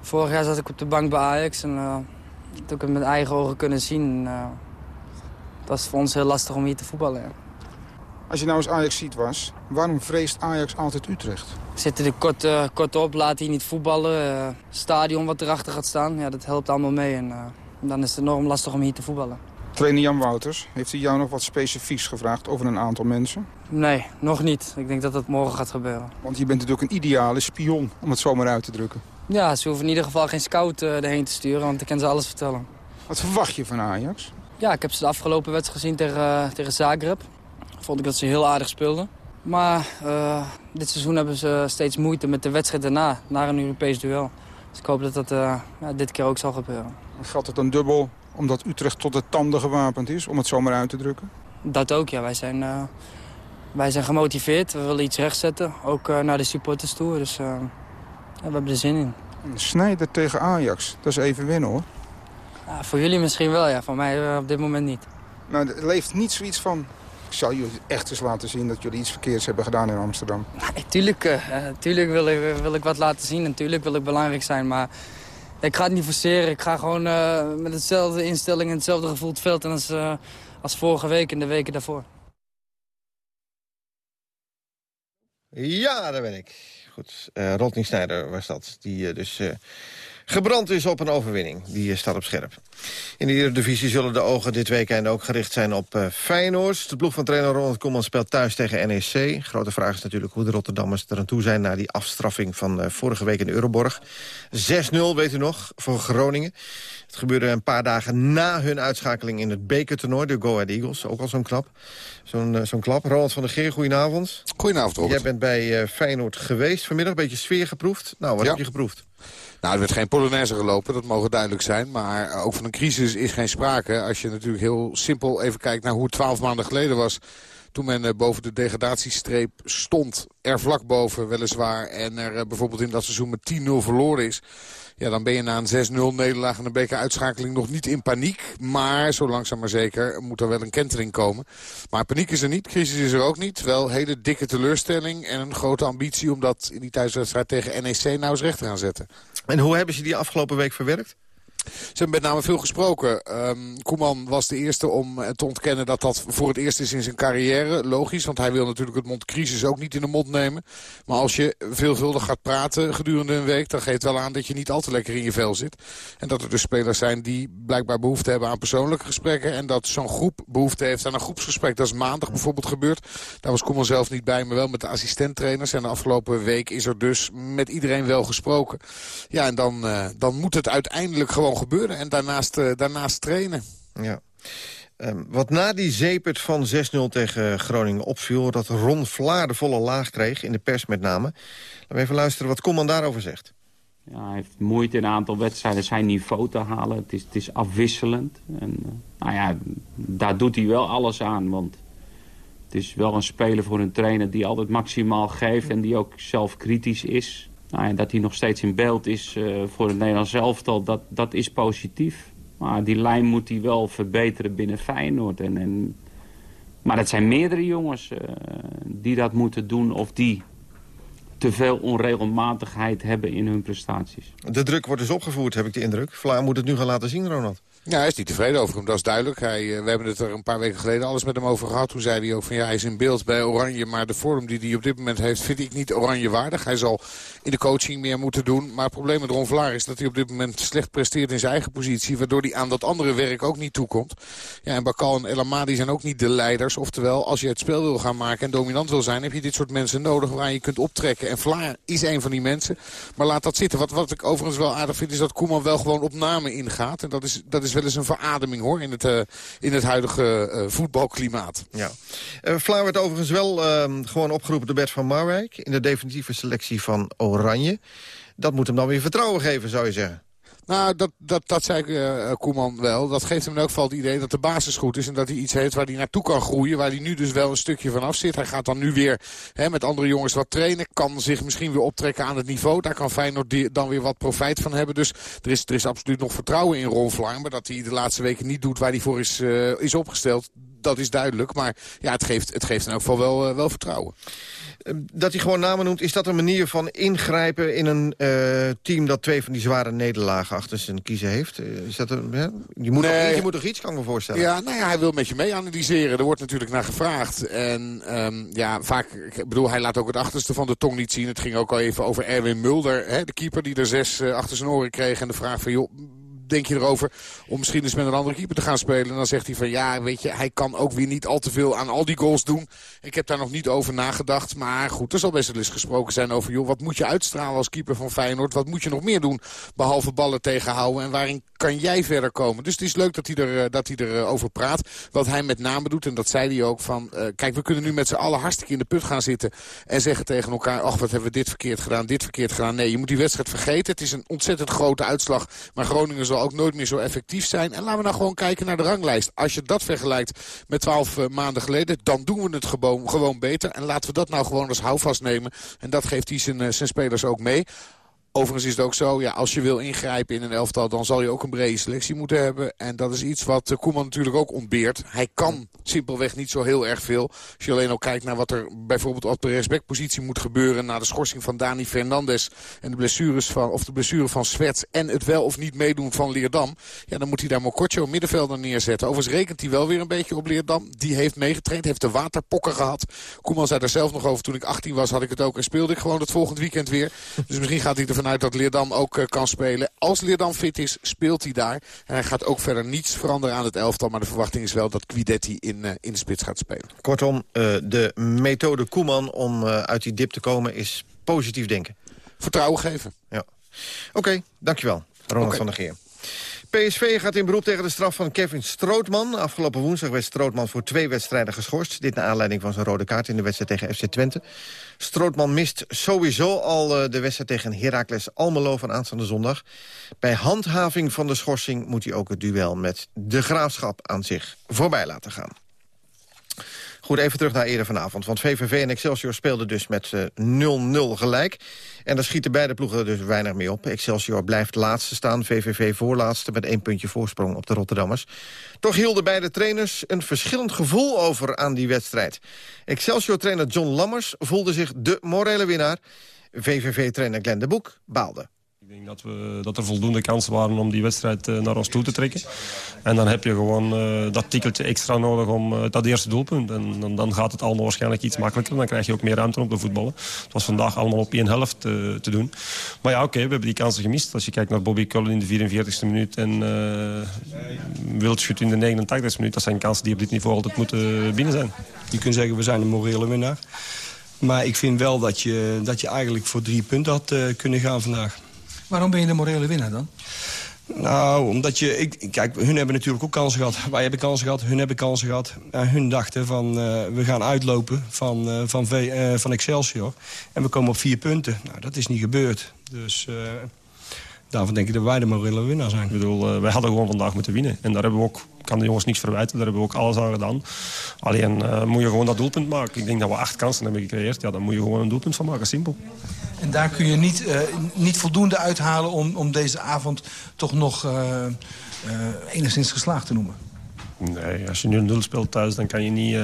Vorig jaar zat ik op de bank bij Ajax en uh, heb ik het met eigen ogen kunnen zien. het was voor ons heel lastig om hier te voetballen. Ja. Als je nou eens Ajax ziet was, waarom vreest Ajax altijd Utrecht? Zitten er kort, kort op, laat hij niet voetballen. stadion wat erachter gaat staan, ja, dat helpt allemaal mee. En dan is het enorm lastig om hier te voetballen. Trainer Jan Wouters, heeft hij jou nog wat specifieks gevraagd over een aantal mensen? Nee, nog niet. Ik denk dat dat morgen gaat gebeuren. Want je bent natuurlijk een ideale spion, om het zomaar uit te drukken. Ja, ze hoeven in ieder geval geen scout uh, erheen te sturen, want ik kan ze alles vertellen. Wat verwacht je van Ajax? Ja, ik heb ze de afgelopen wedstrijd gezien tegen, uh, tegen Zagreb. Vond ik dat ze heel aardig speelden. Maar uh, dit seizoen hebben ze steeds moeite met de wedstrijd daarna, naar een Europees duel. Dus ik hoop dat dat ja, dit keer ook zal gebeuren. Geldt het dan dubbel omdat Utrecht tot de tanden gewapend is, om het zomaar uit te drukken? Dat ook, ja. Wij zijn, uh, wij zijn gemotiveerd. We willen iets rechtzetten, ook uh, naar de supporters toe. Dus uh, we hebben er zin in. Snijder tegen Ajax, dat is even winnen hoor. Ja, voor jullie misschien wel, ja. Voor mij op dit moment niet. Nou, er leeft niet zoiets van zal jullie echt eens laten zien dat jullie iets verkeerds hebben gedaan in Amsterdam. Tuurlijk, eh, tuurlijk wil, ik, wil ik wat laten zien en tuurlijk wil ik belangrijk zijn. Maar ik ga het niet forceren. Ik ga gewoon eh, met hetzelfde instelling en hetzelfde gevoel het veld als, eh, als vorige week en de weken daarvoor. Ja, daar ben ik. Goed, uh, Rodney Snijder was dat. Die dus gebrand is op een overwinning. Die staat op scherp. In de Eredivisie zullen de ogen dit weekend ook gericht zijn op Feyenoord. De ploeg van trainer Ronald Koeman speelt thuis tegen NEC. Grote vraag is natuurlijk hoe de Rotterdammers er aan toe zijn... na die afstraffing van vorige week in de Euroborg. 6-0, weet u nog, voor Groningen. Het gebeurde een paar dagen na hun uitschakeling in het bekertoernooi... de Go Ahead Eagles, ook al zo'n klap. Zo'n zo'n klap. Ronald van der Geer, goedenavond. Goedenavond, Robert. Jij bent bij Feyenoord geweest vanmiddag, een beetje sfeer geproefd. Nou, wat ja. heb je geproefd? Nou, er werd geen Polonaise gelopen, dat mogen duidelijk zijn. Maar ook van een crisis is geen sprake. Als je natuurlijk heel simpel even kijkt naar hoe het twaalf maanden geleden was... toen men uh, boven de degradatiestreep stond, er vlak boven weliswaar... en er uh, bijvoorbeeld in dat seizoen met 10-0 verloren is... Ja, dan ben je na een 6-0 nederlaag en een bekeruitschakeling nog niet in paniek. Maar zo langzaam maar zeker moet er wel een kentering komen. Maar paniek is er niet, crisis is er ook niet. Wel hele dikke teleurstelling en een grote ambitie... om dat in die thuiswedstrijd tegen NEC nou eens recht te gaan zetten. En hoe hebben ze die afgelopen week verwerkt? Ze hebben met name veel gesproken. Um, Koeman was de eerste om te ontkennen dat dat voor het eerst is in zijn carrière. Logisch, want hij wil natuurlijk het mond crisis ook niet in de mond nemen. Maar als je veelvuldig gaat praten gedurende een week... dan geeft wel aan dat je niet al te lekker in je vel zit. En dat er dus spelers zijn die blijkbaar behoefte hebben aan persoonlijke gesprekken... en dat zo'n groep behoefte heeft aan een groepsgesprek. Dat is maandag bijvoorbeeld gebeurd. Daar was Koeman zelf niet bij, maar wel met de assistenttrainers. En de afgelopen week is er dus met iedereen wel gesproken. Ja, en dan, uh, dan moet het uiteindelijk gewoon gebeuren. En daarnaast, uh, daarnaast trainen. Ja. Um, wat na die zeepert van 6-0 tegen Groningen opviel... dat Ron Vlaar de volle laag kreeg, in de pers met name. Laten we even luisteren wat Koeman daarover zegt. Ja, hij heeft moeite in een aantal wedstrijden zijn niveau te halen. Het is, het is afwisselend. En, uh, nou ja, daar doet hij wel alles aan. Want het is wel een speler voor een trainer die altijd maximaal geeft... en die ook zelf kritisch is. Nou, dat hij nog steeds in beeld is uh, voor het Nederlands elftal, dat, dat is positief. Maar die lijn moet hij wel verbeteren binnen Feyenoord. En, en, maar het zijn meerdere jongens uh, die dat moeten doen of die te veel onregelmatigheid hebben in hun prestaties. De druk wordt dus opgevoerd, heb ik de indruk. Vlaar moet het nu gaan laten zien, Ronald. Ja, hij is niet tevreden over hem, dat is duidelijk. Hij, uh, we hebben het er een paar weken geleden alles met hem over gehad. Toen zei hij ook van ja, hij is in beeld bij Oranje. Maar de vorm die hij op dit moment heeft, vind ik niet Oranje waardig. Hij zal in de coaching meer moeten doen. Maar het probleem met Ron Vlaar is dat hij op dit moment slecht presteert in zijn eigen positie. Waardoor hij aan dat andere werk ook niet toekomt. Ja, en Bakal en El Amadi zijn ook niet de leiders. Oftewel, als je het spel wil gaan maken en dominant wil zijn... heb je dit soort mensen nodig waar je kunt optrekken. En Vlaar is een van die mensen. Maar laat dat zitten. Wat, wat ik overigens wel aardig vind is dat Koeman wel gewoon op namen ingaat. En dat is, dat is wel eens een verademing hoor in het, uh, in het huidige uh, voetbalklimaat. Ja. Uh, Vlaar werd overigens wel ehm, gewoon opgeroepen door Bert van Marwijk... in de definitieve selectie van Oranje. Dat moet hem dan weer vertrouwen geven, zou je zeggen. Nou, dat, dat, dat zei uh, Koeman wel. Dat geeft hem in elk geval het idee dat de basis goed is... en dat hij iets heeft waar hij naartoe kan groeien... waar hij nu dus wel een stukje van af zit. Hij gaat dan nu weer hè, met andere jongens wat trainen... kan zich misschien weer optrekken aan het niveau. Daar kan Feyenoord dan weer wat profijt van hebben. Dus er is, er is absoluut nog vertrouwen in Ron Vlaar... maar dat hij de laatste weken niet doet waar hij voor is, uh, is opgesteld... dat is duidelijk. Maar ja, het geeft, het geeft in elk geval wel, uh, wel vertrouwen dat hij gewoon namen noemt, is dat een manier van ingrijpen in een uh, team dat twee van die zware nederlagen achter zijn kiezen heeft? Is dat een, hè? Je, moet nee. toch, je moet toch iets, kan ik me voorstellen? Ja, nou ja, hij wil met je mee analyseren. Er wordt natuurlijk naar gevraagd. En um, ja, vaak, ik bedoel, hij laat ook het achterste van de tong niet zien. Het ging ook al even over Erwin Mulder, hè, de keeper die er zes uh, achter zijn oren kreeg. En de vraag van, joh, denk je erover om misschien eens met een andere keeper te gaan spelen? En dan zegt hij van ja, weet je, hij kan ook weer niet al te veel aan al die goals doen. Ik heb daar nog niet over nagedacht. Maar goed, er zal best wel eens gesproken zijn over... joh, wat moet je uitstralen als keeper van Feyenoord? Wat moet je nog meer doen behalve ballen tegenhouden? En waarin kan jij verder komen? Dus het is leuk dat hij, er, dat hij erover praat. Wat hij met name doet, en dat zei hij ook van... Uh, kijk, we kunnen nu met z'n allen hartstikke in de put gaan zitten... en zeggen tegen elkaar, ach, wat hebben we dit verkeerd gedaan, dit verkeerd gedaan. Nee, je moet die wedstrijd vergeten. Het is een ontzettend grote uitslag. Maar Groningen zal ook nooit meer zo effectief zijn. En laten we nou gewoon kijken naar de ranglijst. Als je dat vergelijkt met twaalf uh, maanden geleden, dan doen we het gewoon, gewoon beter. En laten we dat nou gewoon als houvast nemen. En dat geeft hij uh, zijn spelers ook mee. Overigens is het ook zo, ja, als je wil ingrijpen in een elftal... dan zal je ook een brede selectie moeten hebben. En dat is iets wat uh, Koeman natuurlijk ook ontbeert. Hij kan simpelweg niet zo heel erg veel. Als je alleen al kijkt naar wat er bijvoorbeeld op de respectpositie moet gebeuren... na de schorsing van Dani Fernandes en de blessures van, of de blessure van Swets... en het wel of niet meedoen van Leerdam... ja, dan moet hij daar Mokotjo middenvelder neerzetten. Overigens rekent hij wel weer een beetje op Leerdam. Die heeft meegetraind, heeft de waterpokken gehad. Koeman zei daar zelf nog over. Toen ik 18 was had ik het ook en speelde ik gewoon het volgend weekend weer. Dus misschien gaat hij ervan uit dat Leerdam ook uh, kan spelen. Als Leerdam fit is, speelt hij daar. En hij gaat ook verder niets veranderen aan het elftal. Maar de verwachting is wel dat Quidetti in, uh, in de spits gaat spelen. Kortom, uh, de methode Koeman om uit die dip te komen is positief denken. Vertrouwen geven. Ja. Oké, okay, dankjewel. Ronald okay. van der Geer. PSV gaat in beroep tegen de straf van Kevin Strootman. Afgelopen woensdag werd Strootman voor twee wedstrijden geschorst. Dit naar aanleiding van zijn rode kaart in de wedstrijd tegen FC Twente. Strootman mist sowieso al uh, de wedstrijd tegen Heracles Almelo van aanstaande zondag. Bij handhaving van de schorsing moet hij ook het duel met de Graafschap aan zich voorbij laten gaan. Goed, even terug naar eerder vanavond. Want VVV en Excelsior speelden dus met 0-0 uh, gelijk. En daar schieten beide ploegen dus weinig mee op. Excelsior blijft laatste staan, VVV voorlaatste... met één puntje voorsprong op de Rotterdammers. Toch hielden beide trainers een verschillend gevoel over aan die wedstrijd. Excelsior-trainer John Lammers voelde zich de morele winnaar. VVV-trainer Glenn de Boek baalde. Denk dat, we, dat er voldoende kansen waren om die wedstrijd uh, naar ons toe te trekken. En dan heb je gewoon uh, dat tikkeltje extra nodig om uh, dat eerste doelpunt. En dan, dan, gaat het allemaal waarschijnlijk iets makkelijker. Dan krijg je ook meer ruimte om te voetballen. Het was vandaag allemaal op één helft te doen. Maar ja, oké, we hebben die kansen gemist. Als je kijkt naar Bobby Cullen in de 44e minuut en Wildschut in de 89e minuut. Dat zijn kansen die op dit niveau altijd moeten binnen zijn. Je kunt zeggen, we zijn een morele winnaar. Maar ik vind wel dat je, dat je eigenlijk voor drie punten had kunnen gaan vandaag. Waarom ben je de morele winnaar dan? Nou, omdat je... Ik, kijk, hun hebben natuurlijk ook kansen gehad. Wij hebben kansen gehad, hun hebben kansen gehad. En hun dachten van, uh, we gaan uitlopen van, uh, van, v, uh, van Excelsior. En we komen op vier punten. Nou, dat is niet gebeurd. Dus daarvan denk ik dat wij de morele winnaar zijn. Ik bedoel, wij hadden gewoon vandaag moeten winnen. En daar hebben we ook kan de jongens niets verwijten. Daar hebben we ook alles aan gedaan. Alleen uh, moet je gewoon dat doelpunt maken. Ik denk dat we acht kansen hebben gecreëerd. Ja, dan moet je gewoon een doelpunt van maken. Simpel. En daar kun je niet, uh, niet voldoende uithalen om, om deze avond toch nog uh, enigszins geslaagd te noemen? Nee, als je nu een 0 speelt thuis, dan kan je niet uh,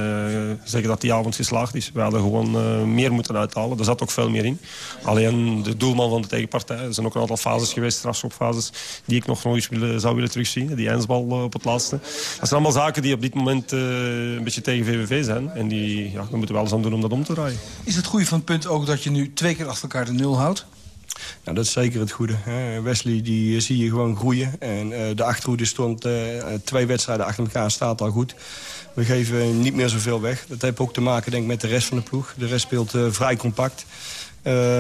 zeggen dat die avond geslaagd is. We hadden gewoon uh, meer moeten uithalen. Er zat ook veel meer in. Alleen de doelman van de tegenpartij. Er zijn ook een aantal fases geweest, strafschopfases, die ik nog eens willen, zou willen terugzien. Die eindbal uh, op het laatste. Dat zijn allemaal zaken die op dit moment een beetje tegen VVV zijn. En die, ja, daar moeten we alles aan doen om dat om te draaien. Is het goede van het punt ook dat je nu twee keer achter elkaar de nul houdt? Nou, dat is zeker het goede. Wesley die eh, zie je gewoon groeien. En uh, de achterhoede stond uh, twee wedstrijden achter elkaar, staat al goed. We geven niet meer zoveel weg. Dat heeft ook te maken denk ik, met de rest van de ploeg. De rest speelt vrij compact. Uh,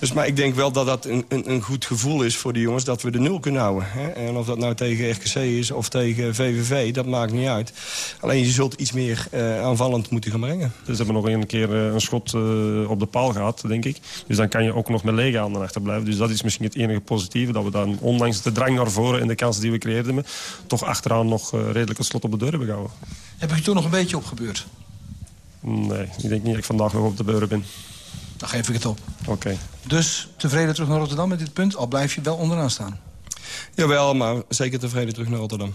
dus, maar ik denk wel dat dat een, een, een, goed gevoel is voor de jongens... dat we de nul kunnen houden. Hè? En of dat nou tegen RKC is of tegen VVV, dat maakt niet uit. Alleen je zult iets meer uh, aanvallend moeten gaan brengen. Dus we hebben nog een keer uh, een schot uh, op de paal gehad, denk ik. Dus dan kan je ook nog met lege handen achterblijven. Dus dat is misschien het enige positieve. Dat we dan, ondanks de drang naar voren en de kansen die we creëerden... toch achteraan nog redelijk het slot op de deur hebben gehouden. Heb je toen nog een beetje opgebeurd? Nee, ik denk niet dat ik vandaag nog op de beuren ben. Dan geef ik het op. Oké. Okay. Dus tevreden terug naar Rotterdam met dit punt, al blijf je wel onderaan staan. Jawel, maar zeker tevreden terug naar Rotterdam.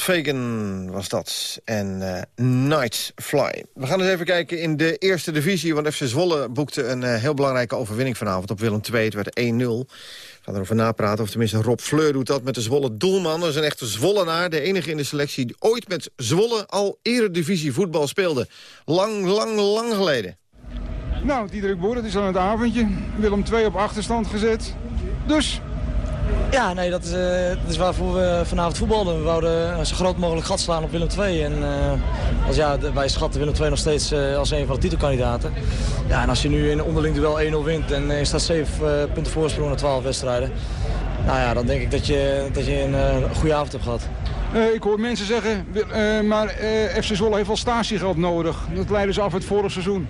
Donald Fagan was dat. En Fly. We gaan eens even kijken in de eerste divisie. Want FC Zwolle boekte een eh, heel belangrijke overwinning vanavond op Willem II. Het werd 1-0. We gaan erover napraten. Of tenminste Rob Fleur doet dat met de Zwolle doelman. Dat is een echte Zwollenaar. De enige in de selectie die ooit met Zwolle al eredivisie voetbal speelde. Lang, lang, lang geleden. Nou, Diederik Boer, het is aan het avondje. Willem 2 op achterstand gezet. Dus Ja, nee, dat is, eh, dat is waarvoor we vanavond voetbalden. We wouden zo groot mogelijk gat slaan op Willem II. En eh, als, ja, wij schatten Willem II nog steeds eh, als een van de titelkandidaten. Ja, en als je nu in onderling duel 1-0 wint en je staat 7 eh, punten voorsprong na 12 wedstrijden. Nou ja, dan denk ik dat je, dat je een goede avond hebt gehad. eh, ik hoor mensen zeggen, maar FC Zwolle heeft wel statiegeld nodig. Dat leiden ze af het vorige seizoen.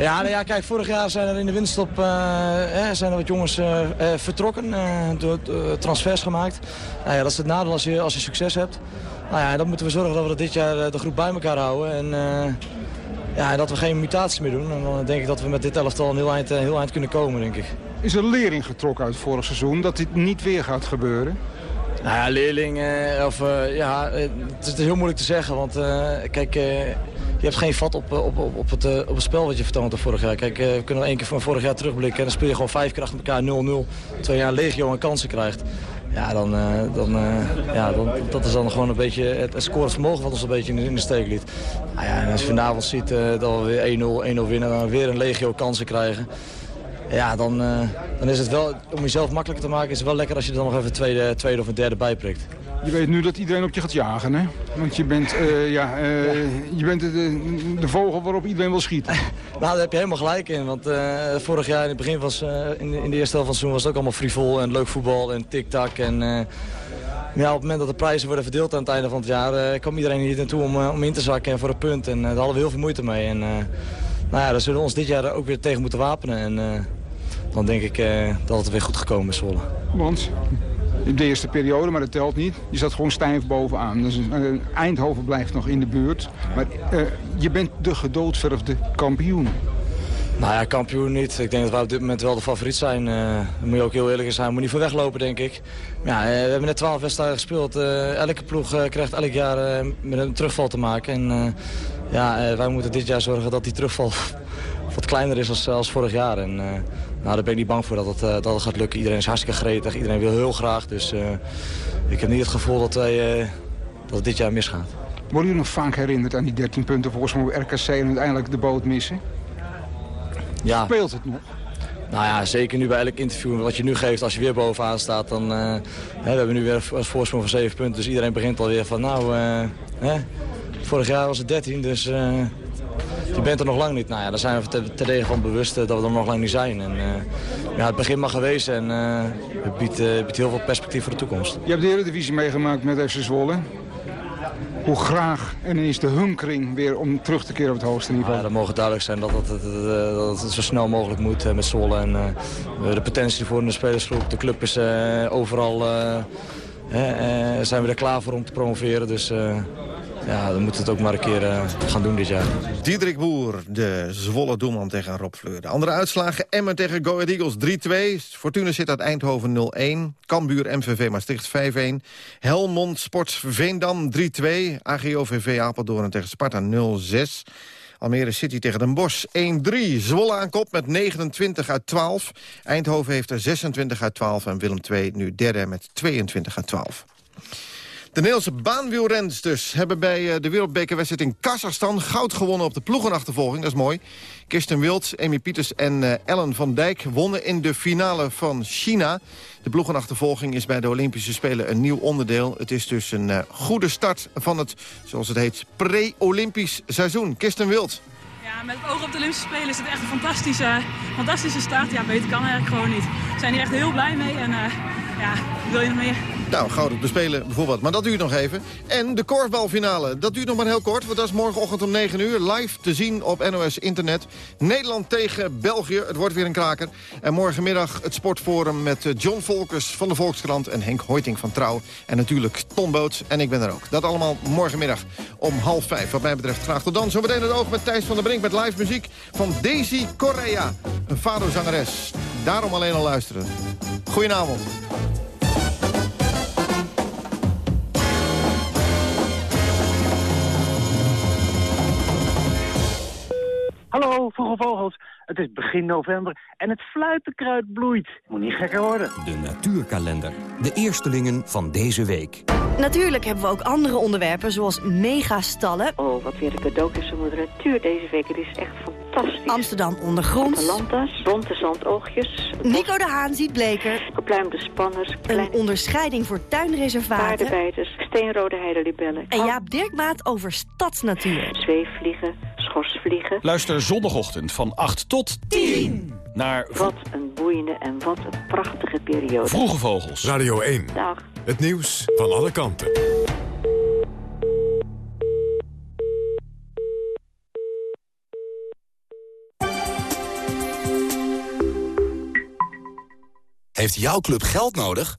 Ja, nou ja, kijk, vorig jaar zijn er in de winststop eh, zijn er wat jongens eh, eh, vertrokken, door transfers gemaakt. Nou ja, dat is het nadeel als je, als je succes hebt. Nou ja, dan moeten we zorgen dat we dat dit jaar de groep bij elkaar houden. En ja, dat we geen mutaties meer doen. En dan denk ik dat we met dit elftal een heel eind, heel eind kunnen komen, denk ik. Is er lering getrokken uit vorig seizoen dat dit niet weer gaat gebeuren? Nou ja, leerling, eh, of ja, het is, het is heel moeilijk te zeggen. Want kijk, je hebt geen vat op, eh, op, op, op, het, eh, op het spel wat je vertoond hebt vorig jaar. Kijk, eh, we kunnen één keer van vorig jaar terugblikken. En dan speel je gewoon vijf keer achter elkaar 0-0. Terwijl je een legio aan kansen krijgt. Ja, dan, dan, ja dan, dat is dan gewoon een beetje het, het wat ons een beetje in, de- steek liet. Nou ja, en als je vanavond ziet dat we weer 1-0 1-0 winnen en weer een legio kansen krijgen. Ja, dan, eh, dan is het wel, om jezelf makkelijker te maken, is het wel lekker als je er dan nog even een tweede, tweede of een derde bij prikt. Je weet nu dat iedereen op je gaat jagen, hè? Want je bent, eh, ja, eh, je bent de, vogel waarop iedereen wil schieten. Nou, daar heb je helemaal gelijk in. Want vorig jaar in het begin was, in, in de eerste helft van het seizoen was het ook allemaal frivol en leuk voetbal en tik-tak. En ja, op het moment dat de prijzen worden verdeeld aan het einde van het jaar, kwam iedereen hier naartoe om, om in te zakken en voor een punt. En daar hadden we heel veel moeite mee. En nou ja, daar zullen we ons dit jaar ook weer tegen moeten wapenen. En dan denk ik eh, dat het weer goed gekomen is, Zwolle. Want in de eerste periode, maar dat telt niet. Je zat gewoon stijf bovenaan. Dus, eh, Eindhoven blijft nog in de buurt. Maar eh, je bent de gedoodverfde kampioen. Nou ja, kampioen niet. Ik denk dat wij op dit moment wel de favoriet zijn. Daar moet je ook heel eerlijk in zijn. Moet niet voor weglopen, denk ik. Ja, we hebben net 12 wedstrijden gespeeld. Elke ploeg krijgt elk jaar met een terugval te maken. En ja, wij moeten dit jaar zorgen dat die terugval wat kleiner is als, als vorig jaar. En eh, nou, daar ben ik niet bang voor dat het, eh, dat het gaat lukken. Iedereen is hartstikke gretig. Iedereen wil heel graag. Dus eh, ik heb niet het gevoel dat, wij, dat het dit jaar misgaat. Worden jullie nog vaak herinnerd aan die 13 punten voorsprong op RKC en uiteindelijk de boot missen? Ja. Speelt het nog? Nou ja, zeker nu bij elk interview wat je nu geeft, als je weer bovenaan staat, dan... eh, hè, we hebben nu weer een voorsprong van 7 punten, dus iedereen begint alweer van, nou, hè, vorig jaar was het 13, dus je bent er nog lang niet. Nou ja, daar zijn we te- terdege van bewust eh, dat we er nog lang niet zijn. En, eh, ja, het begin mag geweest en eh, het biedt, biedt heel veel perspectief voor de toekomst. Je hebt de Eredivisie meegemaakt met FC Zwolle. Hoe graag en is de hunkering weer om terug te keren op het hoogste niveau? Ja, dat mogen duidelijk zijn dat eh, dat het zo snel mogelijk moet met Zwolle. En, de potentie voor de spelersgroep. De club is overal... zijn we er klaar voor om te promoveren. Dus ja, dan moeten we het ook maar een keer eh, gaan doen dit jaar. Diederik Boer, de Zwolle doelman tegen Rob Fleur. De andere uitslagen, Emmen tegen Go Ahead Eagles 3-2. Fortuna zit uit Eindhoven 0-1. Cambuur MVV Maastricht 5-1. Helmond Sports Veendam 3-2. AGOVV Apeldoorn tegen Sparta 0-6. Almere City tegen Den Bosch 1-3. Zwolle aan kop met 29 uit 12. Eindhoven heeft er 26 uit 12 en Willem II nu derde met 22 uit 12. De Nederlandse baanwielrensters hebben bij eh, de wereldbekerwedstrijd in Kazachstan goud gewonnen op de ploegenachtervolging. Dat is mooi. Kirsten Wild, Amy Pieters en uh, Ellen van Dijk wonnen in de finale van China. De ploegenachtervolging is bij de Olympische Spelen een nieuw onderdeel. Het is dus een uh, goede start van het, zoals het heet, pre-Olympisch seizoen. Kirsten Wild. Ja, met het oog op de Olympische Spelen is het echt een fantastische, fantastische start. Ja, beter kan eigenlijk gewoon niet. We zijn hier echt heel blij mee en ja, wil je nog meer? Nou, goud op de Spelen bijvoorbeeld. Maar dat duurt nog even. En de korfbalfinale, dat duurt nog maar heel kort. Want dat is morgenochtend om 9 uur live te zien op NOS Internet. Nederland tegen België. Het wordt weer een kraker. En morgenmiddag het sportforum met eh, John Volkers van de Volkskrant... en Henk Hoiting van Trouw. En natuurlijk Ton Boot. En ik ben er ook. Dat allemaal morgenmiddag om half vijf. Wat mij betreft graag tot dan. Zometeen het oog met Thijs van der Brink met live muziek van Daisy Correa. Een fado-zangeres. Daarom alleen al luisteren. Goedenavond. Hallo, vroege vogels. Het is begin november en het fluitenkruid bloeit. Moet niet gekker worden. De natuurkalender. De eerstelingen van deze week. Natuurlijk hebben we ook andere onderwerpen, zoals megastallen. Oh, wat weer een cadeau is voor de natuur deze week. Het is echt fantastisch. Amsterdam ondergrond. Atalanta's, bonte zandoogjes. Nico de Haan ziet bleker. Gepluimde spanners. Een onderscheiding voor tuinreservaten. Paardenbijters, steenrode heidelibellen. En Jaap Dirkmaat over stadsnatuur. Zweefvliegen, schorsvliegen. Luister zondagochtend van 8 tot 10 naar... Wat een boeiende en wat een prachtige periode. Vroege Vogels. Radio 1. Dag. Het nieuws van alle kanten. Heeft jouw club geld nodig?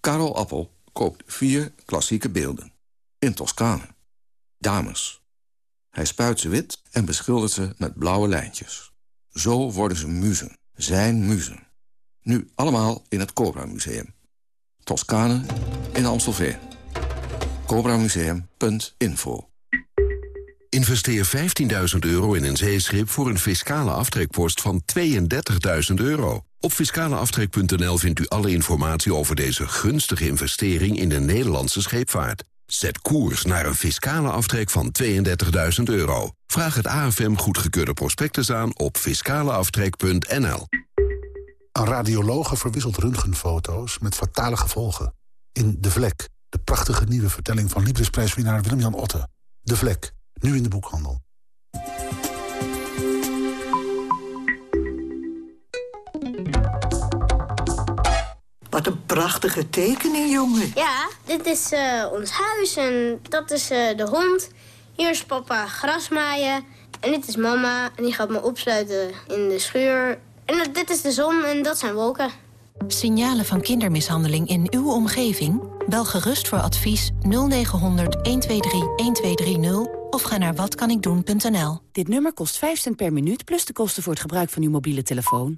Karel Appel koopt vier klassieke beelden. In Toscane. Dames. Hij spuit ze wit en beschildert ze met blauwe lijntjes. Zo worden ze muzen. Zijn muzen. Nu allemaal in het Cobra Museum. Toscane in Amstelveen. CobraMuseum.info Investeer 15.000 euro in een zeeschip voor een fiscale aftrekpost van 32.000 euro. Op fiscaleaftrek.nl vindt u alle informatie over deze gunstige investering in de Nederlandse scheepvaart. Zet koers naar een fiscale aftrek van 32.000 euro. Vraag het AFM goedgekeurde prospectus aan op fiscaleaftrek.nl. Een radiologe verwisselt röntgenfoto's met fatale gevolgen. In De Vlek, de prachtige nieuwe vertelling van liefdesprijswinnaar Willem-Jan Otte. De Vlek, nu in de boekhandel. Wat een prachtige tekening, jongen. Ja, dit is uh, ons huis en dat is uh, de hond. Hier is papa grasmaaien. En dit is mama en die gaat me opsluiten in de schuur. En dit is de zon en dat zijn wolken. Signalen van kindermishandeling in uw omgeving? Bel gerust voor advies 0900 123 1230 of ga naar watkanikdoen.nl. Dit nummer kost 5 cent per minuut plus de kosten voor het gebruik van uw mobiele telefoon.